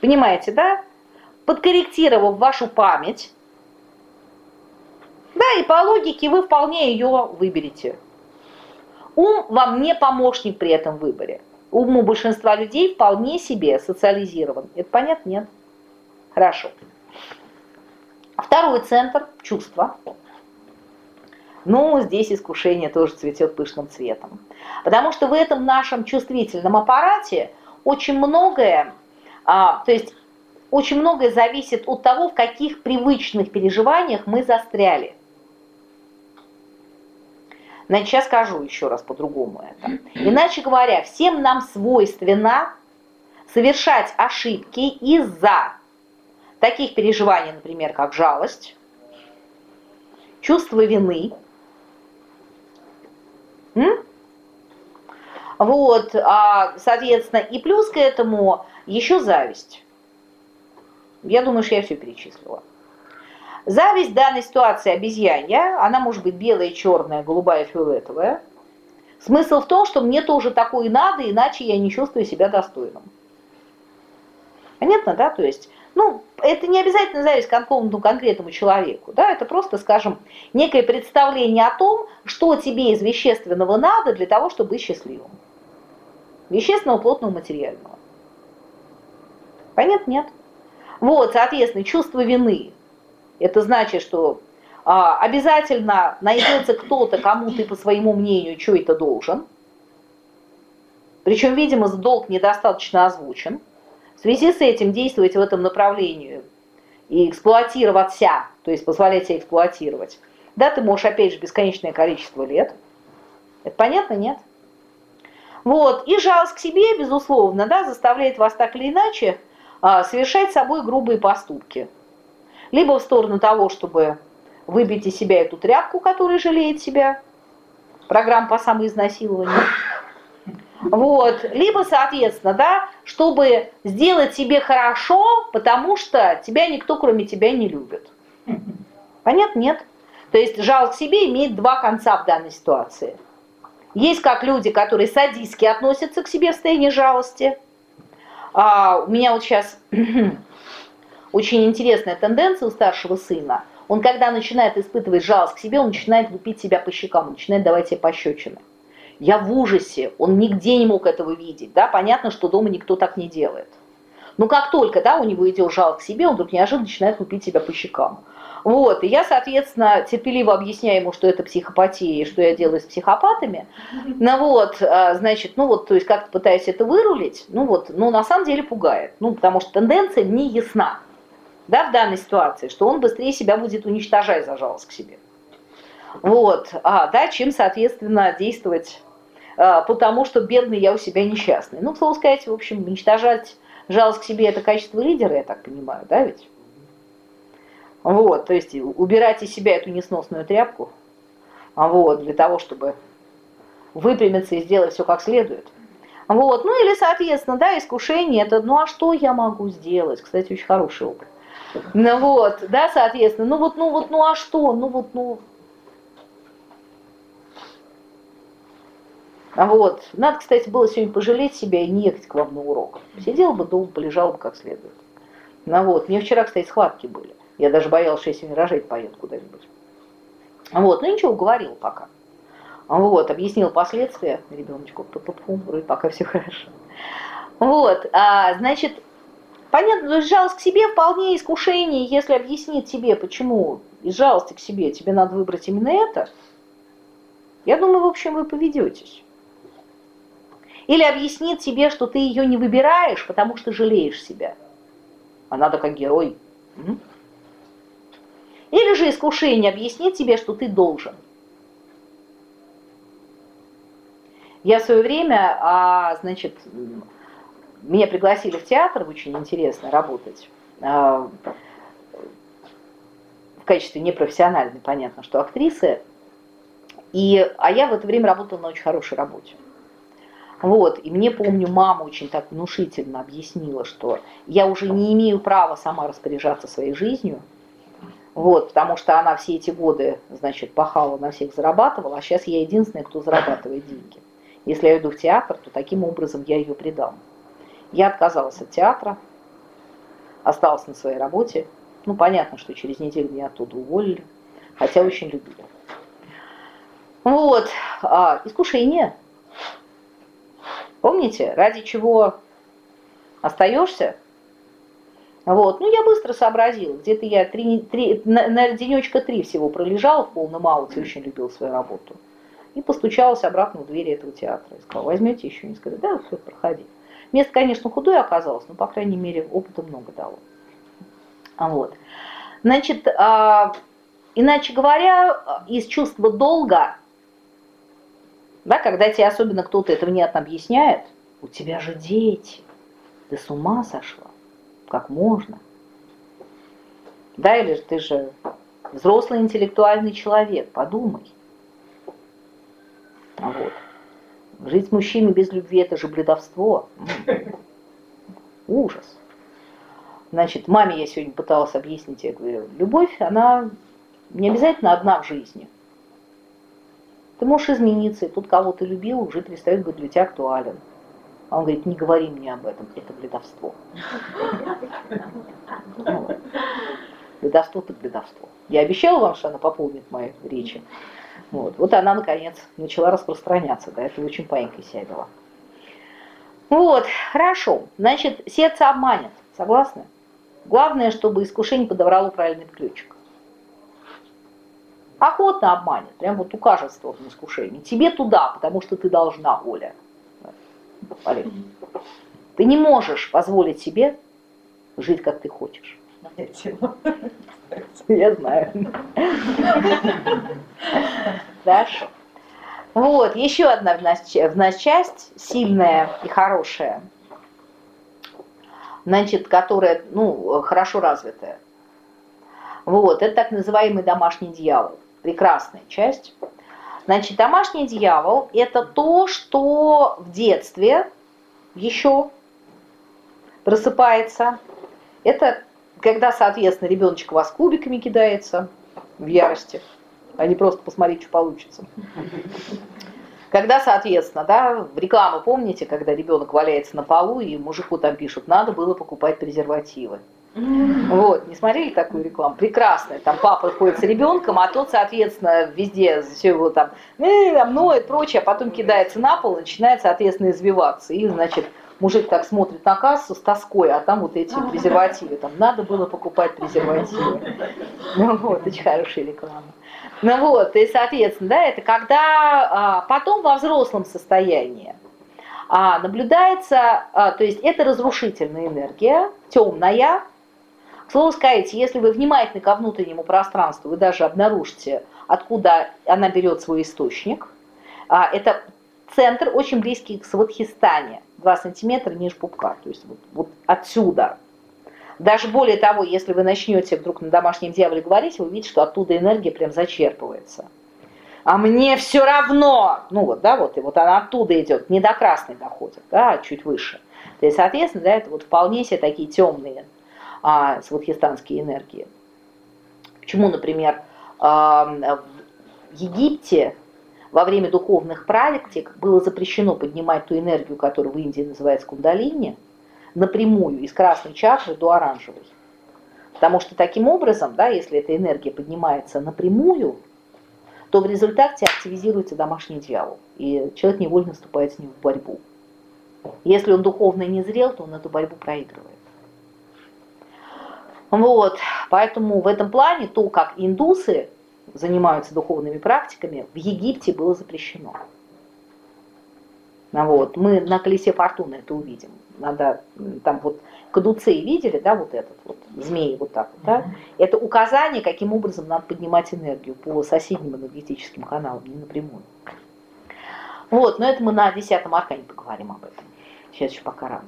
понимаете, да, подкорректировав вашу память, да, и по логике вы вполне ее выберете. Ум вам не помощник при этом выборе. Ум у большинства людей вполне себе социализирован. Это понятно? Нет. Хорошо. Второй центр – чувства. Ну, здесь искушение тоже цветет пышным цветом. Потому что в этом нашем чувствительном аппарате очень многое, а, то есть очень многое зависит от того, в каких привычных переживаниях мы застряли. Значит, сейчас скажу еще раз по-другому это. Иначе говоря, всем нам свойственно совершать ошибки из-за таких переживаний, например, как жалость, чувство вины. М? Вот, а, соответственно, и плюс к этому еще зависть. Я думаю, что я все перечислила. Зависть в данной ситуации обезьянья, она может быть белая, черная, голубая, фиолетовая. Смысл в том, что мне тоже такое надо, иначе я не чувствую себя достойным. Понятно, да? То есть ну, это не обязательно зависть к какому-то конкретному человеку, да, это просто, скажем, некое представление о том, что тебе из вещественного надо для того, чтобы быть счастливым. Вещественного, плотного, материального. Понятно? Нет. Вот, соответственно, чувство вины. Это значит, что а, обязательно найдется кто-то, кому ты по своему мнению что это должен. Причем, видимо, долг недостаточно озвучен. В связи с этим действовать в этом направлении и эксплуатироваться, то есть позволять себе эксплуатировать, да, ты можешь опять же бесконечное количество лет. Это понятно, нет? Вот, и жалость к себе, безусловно, да, заставляет вас так или иначе а, совершать собой грубые поступки. Либо в сторону того, чтобы выбить из себя эту тряпку, которая жалеет себя, программ по самоизнасилованию, вот, либо, соответственно, да, чтобы сделать себе хорошо, потому что тебя никто, кроме тебя, не любит. Понятно? Нет. То есть жалость к себе имеет два конца в данной ситуации. Есть как люди, которые садистски относятся к себе в состоянии жалости. А, у меня вот сейчас очень интересная тенденция у старшего сына. Он, когда начинает испытывать жалость к себе, он начинает лупить себя по щекам, начинает давать себе пощечины. Я в ужасе, он нигде не мог этого видеть, да, понятно, что дома никто так не делает. Но как только, да, у него идет жал к себе, он вдруг неожиданно начинает лупить себя по щекам. Вот, и я, соответственно, терпеливо объясняю ему, что это психопатия, и что я делаю с психопатами. Ну вот, а, значит, ну вот, то есть как-то пытаюсь это вырулить, ну вот, ну на самом деле пугает, ну потому что тенденция не ясна, да, в данной ситуации, что он быстрее себя будет уничтожать за жалость к себе. Вот, а, да, чем, соответственно, действовать потому что бедный я у себя несчастный. Ну, слово сказать, в общем, уничтожать жалость к себе – это качество лидера, я так понимаю, да ведь? Вот, то есть убирать из себя эту несносную тряпку, а вот, для того, чтобы выпрямиться и сделать все как следует. Вот, ну или, соответственно, да, искушение – это, ну а что я могу сделать? Кстати, очень хороший опыт. Ну вот, да, соответственно, ну вот, ну вот, ну а что? Ну вот, ну, вот. Надо, кстати, было сегодня пожалеть себя и не ехать к вам на урок. Сидел бы дома, полежал бы как следует. Ну вот. Мне вчера, кстати, схватки были. Я даже боялась, что я сегодня рожать поеду куда-нибудь. Вот. Ну ничего, уговорил пока. Вот, объяснил последствия ребеночку, вроде пока все хорошо. Вот, а, значит, понятно, то есть жалость к себе вполне искушение, если объяснить тебе, почему из жалости к себе тебе надо выбрать именно это, я думаю, в общем, вы поведетесь. Или объяснит тебе, что ты ее не выбираешь, потому что жалеешь себя. А надо как герой. Или же искушение объяснит тебе, что ты должен. Я в свое время, а, значит, меня пригласили в театр, очень интересно работать, а, в качестве непрофессиональной, понятно, что актрисы. И, а я в это время работала на очень хорошей работе. Вот, и мне, помню, мама очень так внушительно объяснила, что я уже не имею права сама распоряжаться своей жизнью, вот, потому что она все эти годы, значит, пахала на всех, зарабатывала, а сейчас я единственная, кто зарабатывает деньги. Если я иду в театр, то таким образом я ее предам. Я отказалась от театра, осталась на своей работе. Ну, понятно, что через неделю меня оттуда уволили, хотя очень любили. Вот, а, искушение. Помните, ради чего остаешься? Вот, ну я быстро сообразил, где-то я три, три, на, денечка три всего пролежала в полном ауте, очень любил свою работу и постучалась обратно в двери этого театра. И сказала, возьмете еще? не сказали, да, все, проходи. Место, конечно, худое оказалось, но, по крайней мере, опыта много дало. А вот. Значит, а, иначе говоря, из чувства долга, да, когда тебе особенно кто-то это внятно объясняет, у тебя же дети, ты с ума сошла, как можно? Да, или ты же взрослый интеллектуальный человек, подумай. Вот. Жить с мужчиной без любви – это же бледовство. Ужас. Значит, маме я сегодня пыталась объяснить, я говорю, любовь, она не обязательно одна в жизни. Ты можешь измениться, и тут кого ты любил, уже перестает быть для тебя актуален. А он говорит, не говори мне об этом, это бледовство. Бледовство так бледовство. Я обещала вам, что она пополнит мои речи. Вот, вот она, наконец, начала распространяться, да, это очень паинькой себя вела. Вот, хорошо. Значит, сердце обманет. Согласны? Главное, чтобы искушение подобрало правильный ключик. Охотно обманет, прям вот укажет в сторону искушения. Тебе туда, потому что ты должна, Оля. Олег. Ты не можешь позволить себе жить, как ты хочешь. Я знаю. Хорошо. Вот, еще одна в нас, в нас часть, сильная и хорошая, значит, которая, ну, хорошо развитая. Вот, это так называемый домашний дьявол. Прекрасная часть. Значит, домашний дьявол – это то, что в детстве еще просыпается. Это когда, соответственно, ребеночек вас кубиками кидается в ярости, а не просто посмотреть, что получится. Когда, соответственно, да, в рекламу помните, когда ребенок валяется на полу и мужику там пишут, надо было покупать презервативы. Вот, не смотрели такую рекламу? Прекрасная. Там папа ходит с ребенком, а тот, соответственно, везде все его там, э, там ноет, прочее, а потом кидается на пол и начинает, соответственно, извиваться. И, значит, мужик так смотрит на кассу с тоской, а там вот эти презервативы, там надо было покупать презервативы. Ну вот, очень хорошая реклама. Ну вот, и соответственно, да, это когда а, потом во взрослом состоянии а, наблюдается, а, то есть это разрушительная энергия, темная. К слову сказать, если вы внимательны ко внутреннему пространству, вы даже обнаружите, откуда она берет свой источник. А, это центр очень близкий к Сватхистане. 2 сантиметра ниже пупка, то есть вот, вот отсюда. Даже более того, если вы начнете вдруг на домашнем дьяволе говорить, вы увидите, что оттуда энергия прям зачерпывается. А мне все равно, ну вот, да, вот, и вот она оттуда идет, не до красной доходит, да, а чуть выше. То есть, соответственно, да, это вот вполне себе такие темные а, сватхистанские энергии. Почему, например, а, в Египте во время духовных практик было запрещено поднимать ту энергию, которая в Индии называется кундалини, напрямую из красной чакры до оранжевой. Потому что таким образом, да, если эта энергия поднимается напрямую, то в результате активизируется домашний дьявол, и человек невольно вступает с ним в борьбу. Если он духовно не зрел, то он эту борьбу проигрывает. Вот, поэтому в этом плане то, как индусы занимаются духовными практиками, в Египте было запрещено. Ну вот, мы на колесе фортуны это увидим. Надо там вот кадуцей видели, да, вот этот вот змей вот так вот, да? Это указание, каким образом надо поднимать энергию по соседним энергетическим каналам, не напрямую. Вот, но это мы на десятом аркане поговорим об этом. Сейчас еще пока рано.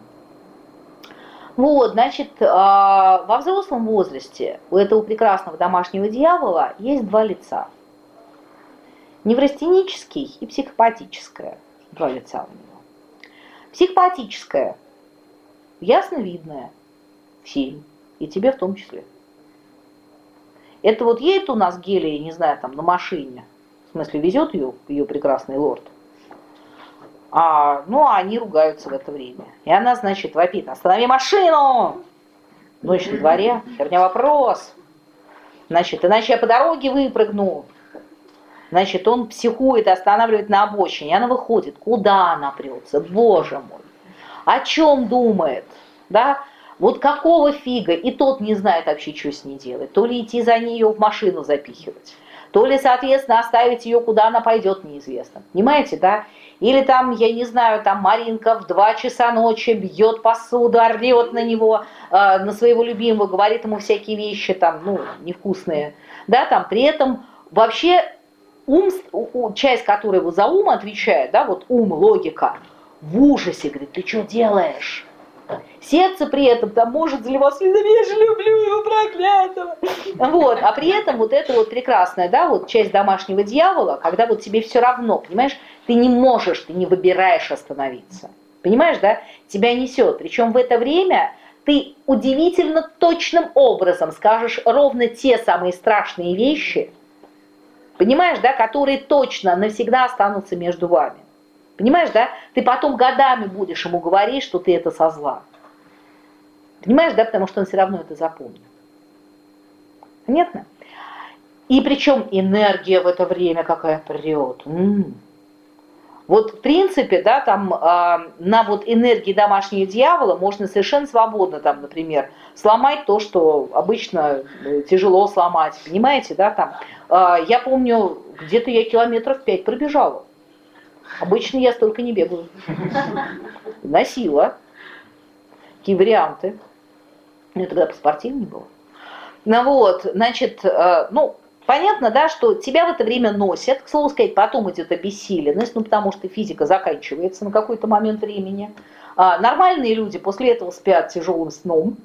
Вот, значит, а, во взрослом возрасте у этого прекрасного домашнего дьявола есть два лица. Неврастенический и психопатическое. Два лица у него. Психопатическое, ясно видное всем, и тебе в том числе. Это вот едет у нас Гелия, не знаю, там на машине, в смысле везет ее, ее прекрасный лорд, а, ну, а они ругаются в это время. И она, значит, вопит, останови машину! Ночь на дворе, херня вопрос. Значит, иначе я по дороге выпрыгну. Значит, он психует, останавливает на обочине. Она выходит. Куда она прется? Боже мой. О чем думает? Да? Вот какого фига? И тот не знает вообще, что с ней делать. То ли идти за нее в машину запихивать, то ли, соответственно, оставить ее, куда она пойдет, неизвестно. Понимаете, да? Или там, я не знаю, там Маринка в два часа ночи бьет посуду, орет на него, э, на своего любимого, говорит ему всякие вещи там, ну, невкусные. Да, там при этом вообще ум, часть, которая его за ум отвечает, да, вот ум, логика, в ужасе, говорит, ты что делаешь? Сердце при этом там может заливаться слезами, я же люблю его проклятого. Вот, а при этом вот это вот прекрасная, да, вот часть домашнего дьявола, когда вот тебе все равно, понимаешь, ты не можешь, ты не выбираешь остановиться. Понимаешь, да? Тебя несет. Причем в это время ты удивительно точным образом скажешь ровно те самые страшные вещи, понимаешь, да, которые точно навсегда останутся между вами. Понимаешь, да? Ты потом годами будешь ему говорить, что ты это со зла. Понимаешь, да? Потому что он все равно это запомнит. Понятно? И причем энергия в это время какая прет. М -м. Вот в принципе, да, там э, на вот энергии домашнего дьявола можно совершенно свободно там, например, сломать то, что обычно э, тяжело сломать, понимаете, да, там. Э, я помню, где-то я километров пять пробежала. Обычно я столько не бегаю. Носила. Какие варианты. Ну, тогда по спортивнее было. Ну вот, значит, э, ну, понятно, да, что тебя в это время носят, к слову сказать, потом идет обессиленность, ну, потому что физика заканчивается на какой-то момент времени. А, нормальные люди после этого спят тяжелым сном,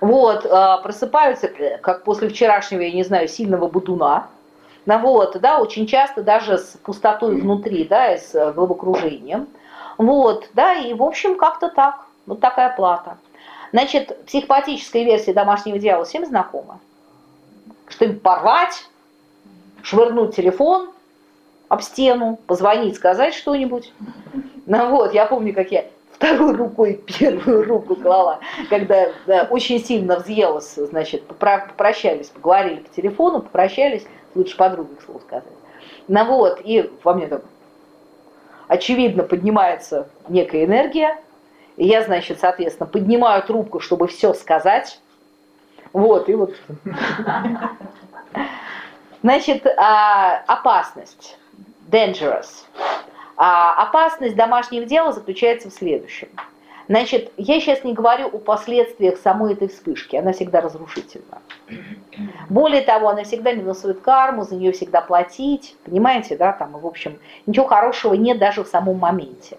вот, а, просыпаются, э, как после вчерашнего, я не знаю, сильного будуна, ну вот, да, очень часто даже с пустотой внутри, да, и с э, головокружением. Вот, да, и в общем как-то так. Вот такая плата. Значит, психопатическая версия домашнего дьявола всем знакома. Что-нибудь порвать, швырнуть телефон об стену, позвонить, сказать что-нибудь. Ну вот, я помню, как я второй рукой первую руку клала, когда да, очень сильно взъелась, значит, попрощались, поговорили по телефону, попрощались, лучше подруге, к слову сказать. Ну вот, и во мне так очевидно поднимается некая энергия, и я, значит, соответственно, поднимаю трубку, чтобы все сказать. Вот, и вот. Значит, а, опасность. Dangerous. А опасность домашнего дела заключается в следующем. Значит, я сейчас не говорю о последствиях самой этой вспышки, она всегда разрушительна. Более того, она всегда минусует карму, за нее всегда платить, понимаете, да, там, в общем, ничего хорошего нет даже в самом моменте.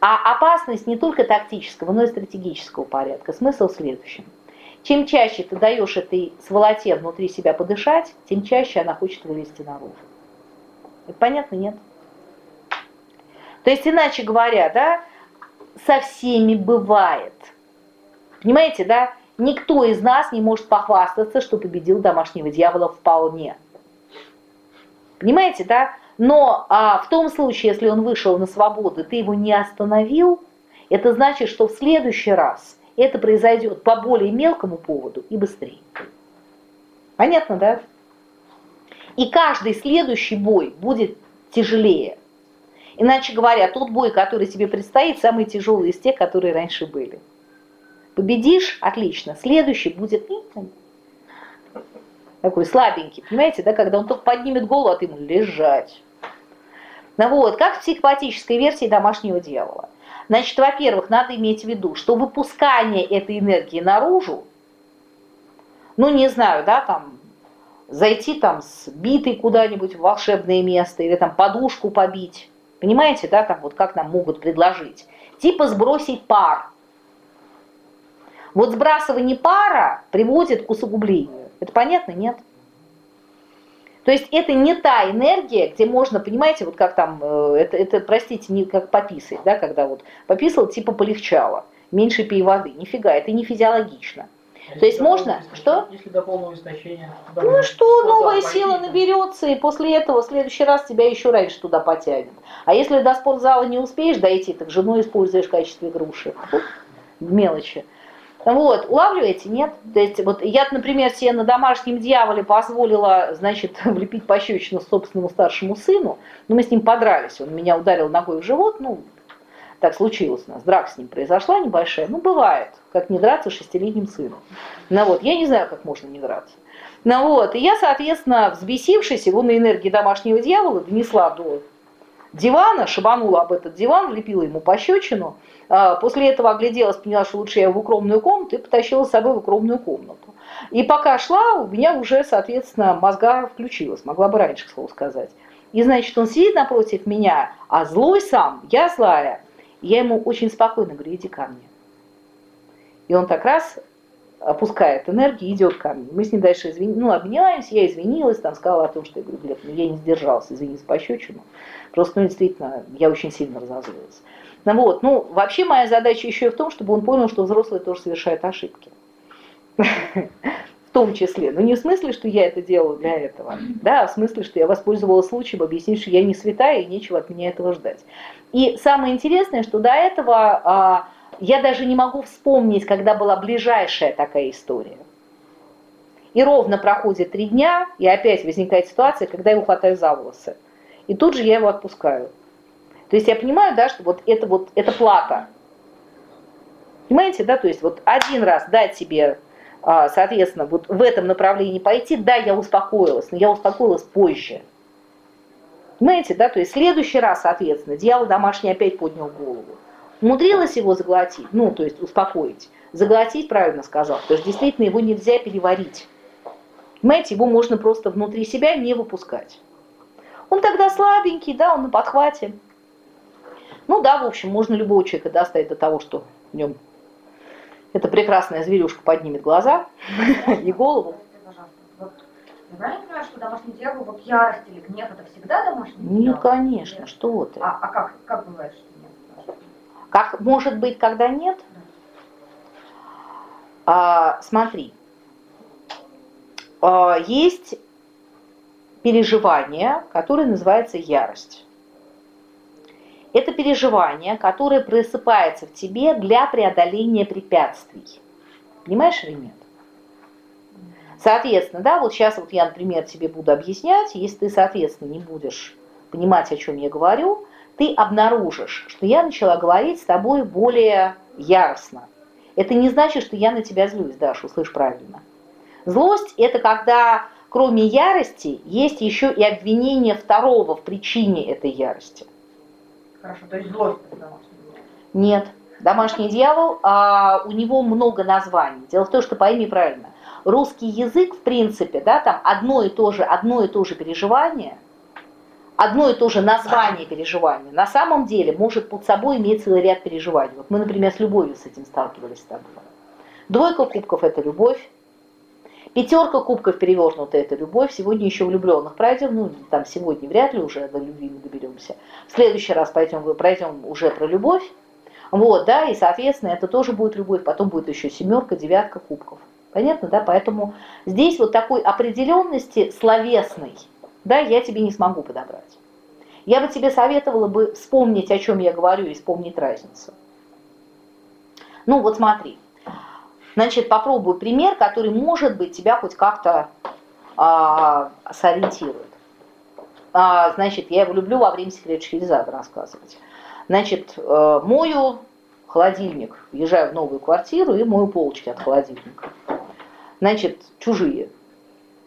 А опасность не только тактического, но и стратегического порядка. Смысл в следующем. Чем чаще ты даешь этой сволоте внутри себя подышать, тем чаще она хочет вылезти наружу. Это понятно, нет? То есть, иначе говоря, да, со всеми бывает. Понимаете, да? Никто из нас не может похвастаться, что победил домашнего дьявола вполне. Понимаете, да? Но а, в том случае, если он вышел на свободу, ты его не остановил, это значит, что в следующий раз это произойдет по более мелкому поводу и быстрее. Понятно, да? И каждый следующий бой будет тяжелее. Иначе говоря, тот бой, который тебе предстоит, самый тяжелый из тех, которые раньше были. Победишь, отлично. Следующий будет такой слабенький, понимаете, да, когда он только поднимет голову, а ты ему лежать. Ну вот, как в психопатической версии домашнего дьявола. Значит, во-первых, надо иметь в виду, что выпускание этой энергии наружу, ну, не знаю, да, там, зайти там с битой куда-нибудь в волшебное место или там подушку побить, понимаете, да, там вот как нам могут предложить, типа сбросить пар. Вот сбрасывание пара приводит к усугублению. Это понятно, нет? То есть это не та энергия, где можно, понимаете, вот как там, э, это, это простите, не как пописать, да, когда вот пописал, типа полегчало, меньше пей воды. Нифига, это не физиологично. Если То есть можно, что? Если до полного истощения. Ну что, новая сила наберется, и после этого в следующий раз тебя еще раньше туда потянет. А если до спортзала не успеешь дойти, так жену используешь в качестве груши. Мелочи. Вот, улавливаете, нет? То есть вот я, например, себе на домашнем дьяволе позволила, значит, влепить пощечину собственному старшему сыну, но мы с ним подрались, он меня ударил ногой в живот, ну, так случилось у нас, драка с ним произошла небольшая, ну, бывает, как не драться шестилетним сыном. Ну вот, я не знаю, как можно не драться. Ну вот, и я, соответственно, взбесившись, его на энергии домашнего дьявола донесла до дивана, шибанула об этот диван, влепила ему пощечину. А, после этого огляделась, поняла, что лучше я в укромную комнату и потащила с собой в укромную комнату. И пока шла, у меня уже, соответственно, мозга включилась, могла бы раньше, к слову сказать. И, значит, он сидит напротив меня, а злой сам, я злая. Я ему очень спокойно говорю, иди ко мне. И он так раз опускает энергию идет ко мне. Мы с ним дальше извини, ну, обнимаемся, я извинилась, там сказала о том, что я говорю, Глеб, ну, я не сдержался, извини за пощечину. Просто, ну, действительно, я очень сильно разозлилась. Ну, вот, ну, вообще моя задача еще и в том, чтобы он понял, что взрослые тоже совершают ошибки. В том числе. Но ну, не в смысле, что я это делала для этого, да, а в смысле, что я воспользовалась случаем объяснить, что я не святая и нечего от меня этого ждать. И самое интересное, что до этого а, я даже не могу вспомнить, когда была ближайшая такая история. И ровно проходит три дня, и опять возникает ситуация, когда я его хватаю за волосы. И тут же я его отпускаю. То есть я понимаю, да, что вот это вот, это плата. Понимаете, да, то есть вот один раз дать себе, а, соответственно, вот в этом направлении пойти, да, я успокоилась, но я успокоилась позже. Понимаете, да, то есть в следующий раз, соответственно, дьявол домашний опять поднял голову. Умудрилась его заглотить, ну, то есть успокоить. Заглотить, правильно сказал, потому что действительно его нельзя переварить. Понимаете, его можно просто внутри себя не выпускать. Он тогда слабенький, да, он на подхвате. Ну да, в общем, можно любого человека достать до того, что в нем эта прекрасная зверюшка поднимет глаза и голову. Я правильно понимаю, что домашний дьявол, вот ярость или гнев, это всегда домашний дьявол? Не, конечно, что ты. А, а как, как бывает, что нет? Как может быть, когда нет? А, смотри, а, есть переживание, которое называется ярость. Это переживание, которое просыпается в тебе для преодоления препятствий. Понимаешь или нет? Соответственно, да, вот сейчас вот я, например, тебе буду объяснять, если ты, соответственно, не будешь понимать, о чем я говорю, ты обнаружишь, что я начала говорить с тобой более яростно. Это не значит, что я на тебя злюсь, Даша, услышь правильно. Злость – это когда кроме ярости, есть еще и обвинение второго в причине этой ярости. Хорошо, то есть злость домашний Нет. Домашний дьявол, а, у него много названий. Дело в том, что пойми правильно, русский язык, в принципе, да, там одно и то же, одно и то же переживание, одно и то же название переживания, на самом деле может под собой иметь целый ряд переживаний. Вот мы, например, с любовью с этим сталкивались с. Двойка кубков – это любовь, Пятерка кубков перевернутая – это любовь. Сегодня еще влюбленных пройдем. Ну, там сегодня вряд ли уже до любви мы доберемся. В следующий раз пойдем, пройдем уже про любовь. Вот, да, и, соответственно, это тоже будет любовь. Потом будет еще семерка, девятка кубков. Понятно, да? Поэтому здесь вот такой определенности словесной, да, я тебе не смогу подобрать. Я бы тебе советовала бы вспомнить, о чем я говорю, и вспомнить разницу. Ну, вот смотри. Значит, попробую пример, который, может быть, тебя хоть как-то а, сориентирует. А, значит, я его люблю во время секрет Шхерезада рассказывать. Значит, э, мою холодильник, въезжаю в новую квартиру и мою полочки от холодильника. Значит, чужие.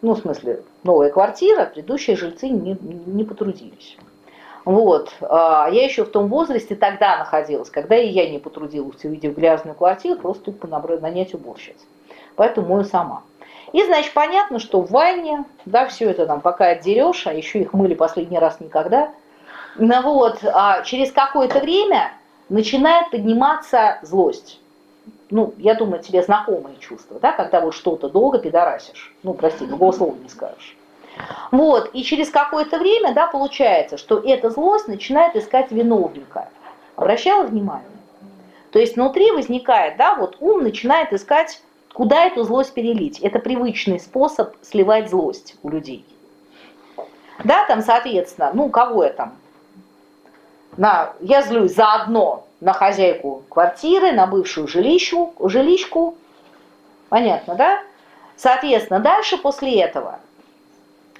Ну, в смысле, новая квартира, предыдущие жильцы не, не потрудились. Вот. А я еще в том возрасте тогда находилась, когда и я не потрудилась, увидев грязную квартиру, просто тупо нанять уборщиц. Поэтому мою сама. И, значит, понятно, что в ванне, да, все это там пока отдерешь, а еще их мыли последний раз никогда. Ну вот, а через какое-то время начинает подниматься злость. Ну, я думаю, тебе знакомые чувства, да, когда вот что-то долго пидорасишь. Ну, прости, другого слова не скажешь. Вот, и через какое-то время, да, получается, что эта злость начинает искать виновника. Обращала внимание? То есть внутри возникает, да, вот ум начинает искать Куда эту злость перелить? Это привычный способ сливать злость у людей. Да, там, соответственно, ну, кого я там? На, я злюсь заодно на хозяйку квартиры, на бывшую жилищу, жилищку. Понятно, да? Соответственно, дальше после этого,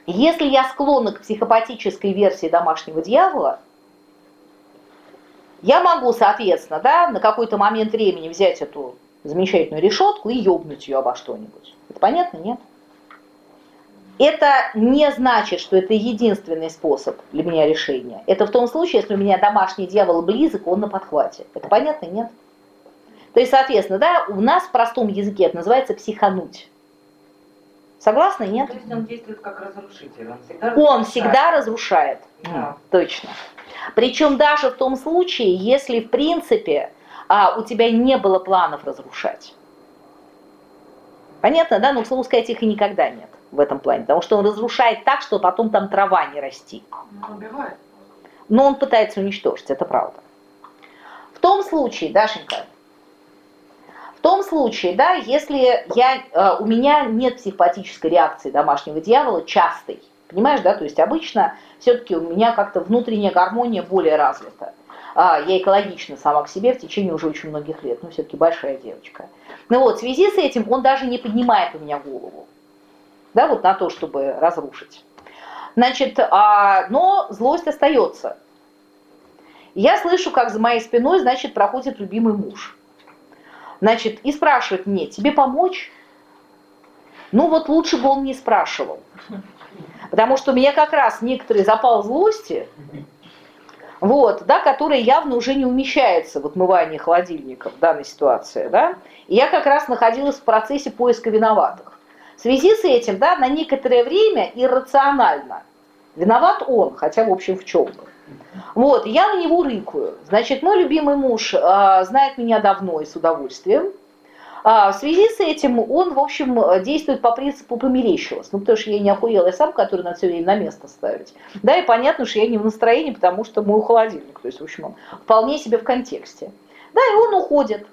если я склонна к психопатической версии домашнего дьявола, я могу, соответственно, да, на какой-то момент времени взять эту замечательную решетку и ёбнуть ее обо что-нибудь. Это понятно, нет? Это не значит, что это единственный способ для меня решения. Это в том случае, если у меня домашний дьявол близок, он на подхвате. Это понятно, нет? То есть, соответственно, да, у нас в простом языке это называется психануть. Согласны, нет? То есть он действует как разрушитель, он всегда разрушает. Он всегда разрушает. Да. Точно. Причем даже в том случае, если в принципе а у тебя не было планов разрушать. Понятно, да? Но, к слову сказать, их и никогда нет в этом плане, потому что он разрушает так, что потом там трава не расти. Он убивает. Но он пытается уничтожить, это правда. В том случае, Дашенька, в том случае, да, если я, э, у меня нет психопатической реакции домашнего дьявола частой, понимаешь, да, то есть обычно все-таки у меня как-то внутренняя гармония более развита а, я экологична сама к себе в течение уже очень многих лет, ну все-таки большая девочка. Ну вот, в связи с этим он даже не поднимает у меня голову, да, вот на то, чтобы разрушить. Значит, а, но злость остается. Я слышу, как за моей спиной, значит, проходит любимый муж. Значит, и спрашивает мне, тебе помочь? Ну вот лучше бы он не спрашивал. Потому что у меня как раз некоторый запал злости, вот, да, который явно уже не умещается в отмывании холодильника в данной ситуации, да. И я как раз находилась в процессе поиска виноватых. В связи с этим, да, на некоторое время иррационально виноват он, хотя в общем в чем. Вот, я на него рыкаю. Значит, мой любимый муж э, знает меня давно и с удовольствием. А, в связи с этим он, в общем, действует по принципу померещилось. Ну, потому что я не охуела, я сам, который надо все время на место ставить. Да, и понятно, что я не в настроении, потому что мой холодильник. То есть, в общем, он вполне себе в контексте. Да, и он уходит.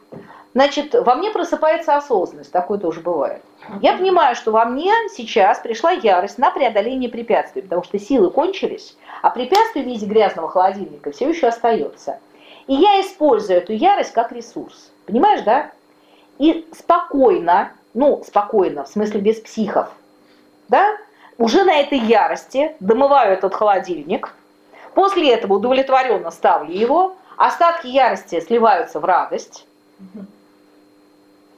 Значит, во мне просыпается осознанность, такое тоже бывает. Я понимаю, что во мне сейчас пришла ярость на преодоление препятствий, потому что силы кончились, а препятствие в виде грязного холодильника все еще остается. И я использую эту ярость как ресурс. Понимаешь, да? и спокойно, ну, спокойно, в смысле без психов, да, уже на этой ярости домываю этот холодильник, после этого удовлетворенно ставлю его, остатки ярости сливаются в радость,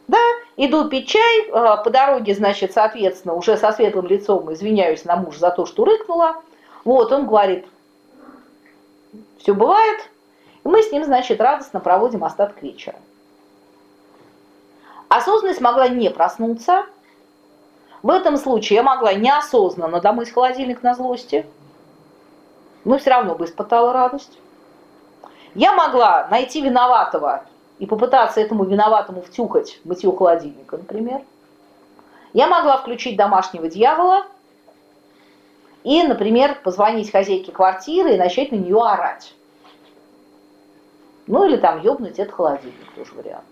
да, иду пить чай, э, по дороге, значит, соответственно, уже со светлым лицом извиняюсь на мужа за то, что рыкнула, вот, он говорит, все бывает, и мы с ним, значит, радостно проводим остаток вечера. Осознанность могла не проснуться. В этом случае я могла неосознанно домыть холодильник на злости, но все равно бы испытала радость. Я могла найти виноватого и попытаться этому виноватому втюхать мытье холодильника, например. Я могла включить домашнего дьявола и, например, позвонить хозяйке квартиры и начать на нее орать. Ну или там ёбнуть этот холодильник, тоже вариант.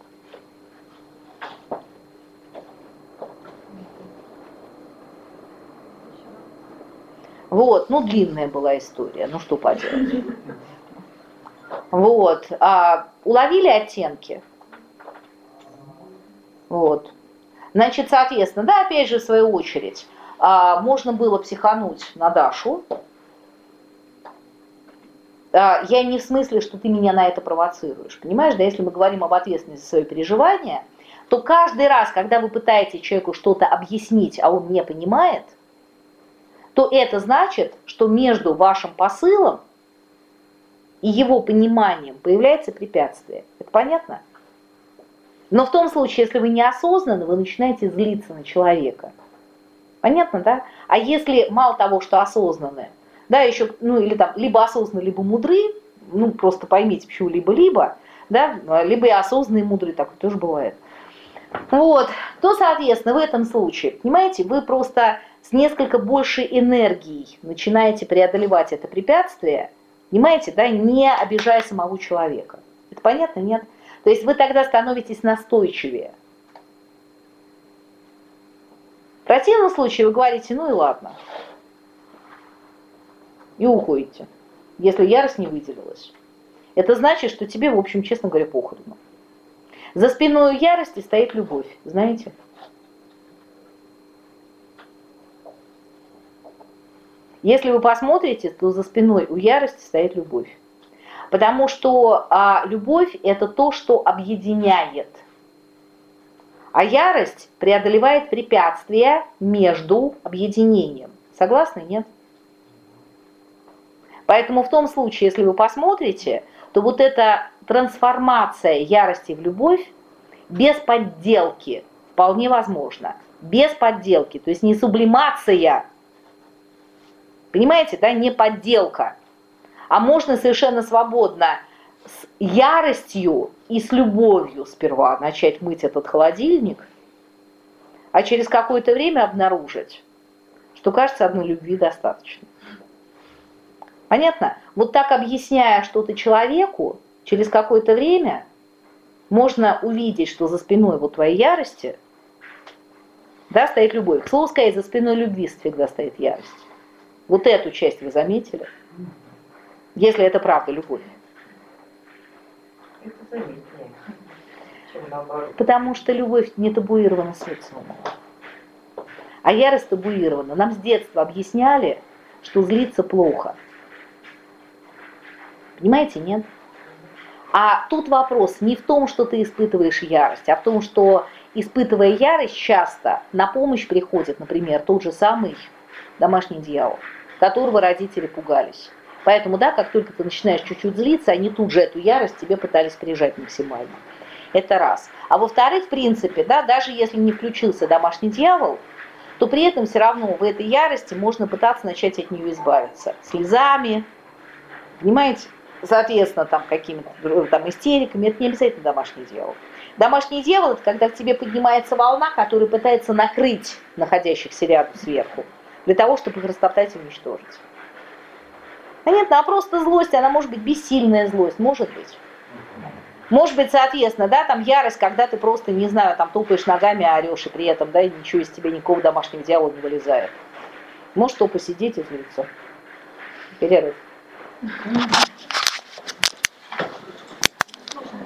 Вот, ну длинная была история, ну что поделать. Вот, а, уловили оттенки? Вот. Значит, соответственно, да, опять же, в свою очередь, а, можно было психануть на Дашу. А, я не в смысле, что ты меня на это провоцируешь. Понимаешь, да, если мы говорим об ответственности за свои переживания, то каждый раз, когда вы пытаетесь человеку что-то объяснить, а он не понимает, то это значит, что между вашим посылом и его пониманием появляется препятствие. Это понятно? Но в том случае, если вы неосознанно, вы начинаете злиться на человека. Понятно, да? А если мало того, что осознанные, да, еще, ну или там, либо осознанные, либо мудры, ну просто поймите, почему либо-либо, да, либо и осознанные мудрые, такое тоже бывает. Вот, то, соответственно, в этом случае, понимаете, вы просто с несколько большей энергией начинаете преодолевать это препятствие, понимаете, да, не обижая самого человека. Это понятно, нет? То есть вы тогда становитесь настойчивее. В противном случае вы говорите, ну и ладно. И уходите, если ярость не выделилась. Это значит, что тебе, в общем, честно говоря, похорону. За спиной ярости стоит любовь, знаете? Если вы посмотрите, то за спиной у ярости стоит любовь. Потому что а, любовь это то, что объединяет. А ярость преодолевает препятствия между объединением. Согласны, нет? Поэтому в том случае, если вы посмотрите, то вот эта трансформация ярости в любовь без подделки вполне возможна. Без подделки, то есть не сублимация. Понимаете, да, не подделка а можно совершенно свободно с яростью и с любовью сперва начать мыть этот холодильник, а через какое-то время обнаружить, что, кажется, одной любви достаточно. Понятно? Вот так объясняя что-то человеку, через какое-то время можно увидеть, что за спиной вот твоей ярости да, стоит любовь. К слову сказать, за спиной любви всегда стоит ярость. Вот эту часть вы заметили? если это правда любовь. Это заметнее, чем наоборот. Потому что любовь не табуирована социумом. А ярость табуирована. Нам с детства объясняли, что злиться плохо. Понимаете, нет? А тут вопрос не в том, что ты испытываешь ярость, а в том, что испытывая ярость, часто на помощь приходит, например, тот же самый домашний дьявол, которого родители пугались. Поэтому, да, как только ты начинаешь чуть-чуть злиться, они тут же эту ярость тебе пытались прижать максимально. Это раз. А во-вторых, в принципе, да, даже если не включился домашний дьявол, то при этом все равно в этой ярости можно пытаться начать от нее избавиться. Слезами, понимаете? Соответственно, там какими-то там истериками, это не обязательно домашний дьявол. Домашний дьявол это когда к тебе поднимается волна, которая пытается накрыть находящихся рядом сверху, для того, чтобы их растоптать и уничтожить. Понятно, а просто злость, она может быть бессильная злость, может быть. Может быть, соответственно, да, там ярость, когда ты просто, не знаю, там топаешь ногами, орешь, и при этом, да, ничего из тебя, никакого домашнего дьявола не вылезает. Может, то посидеть и злиться. Перерыв.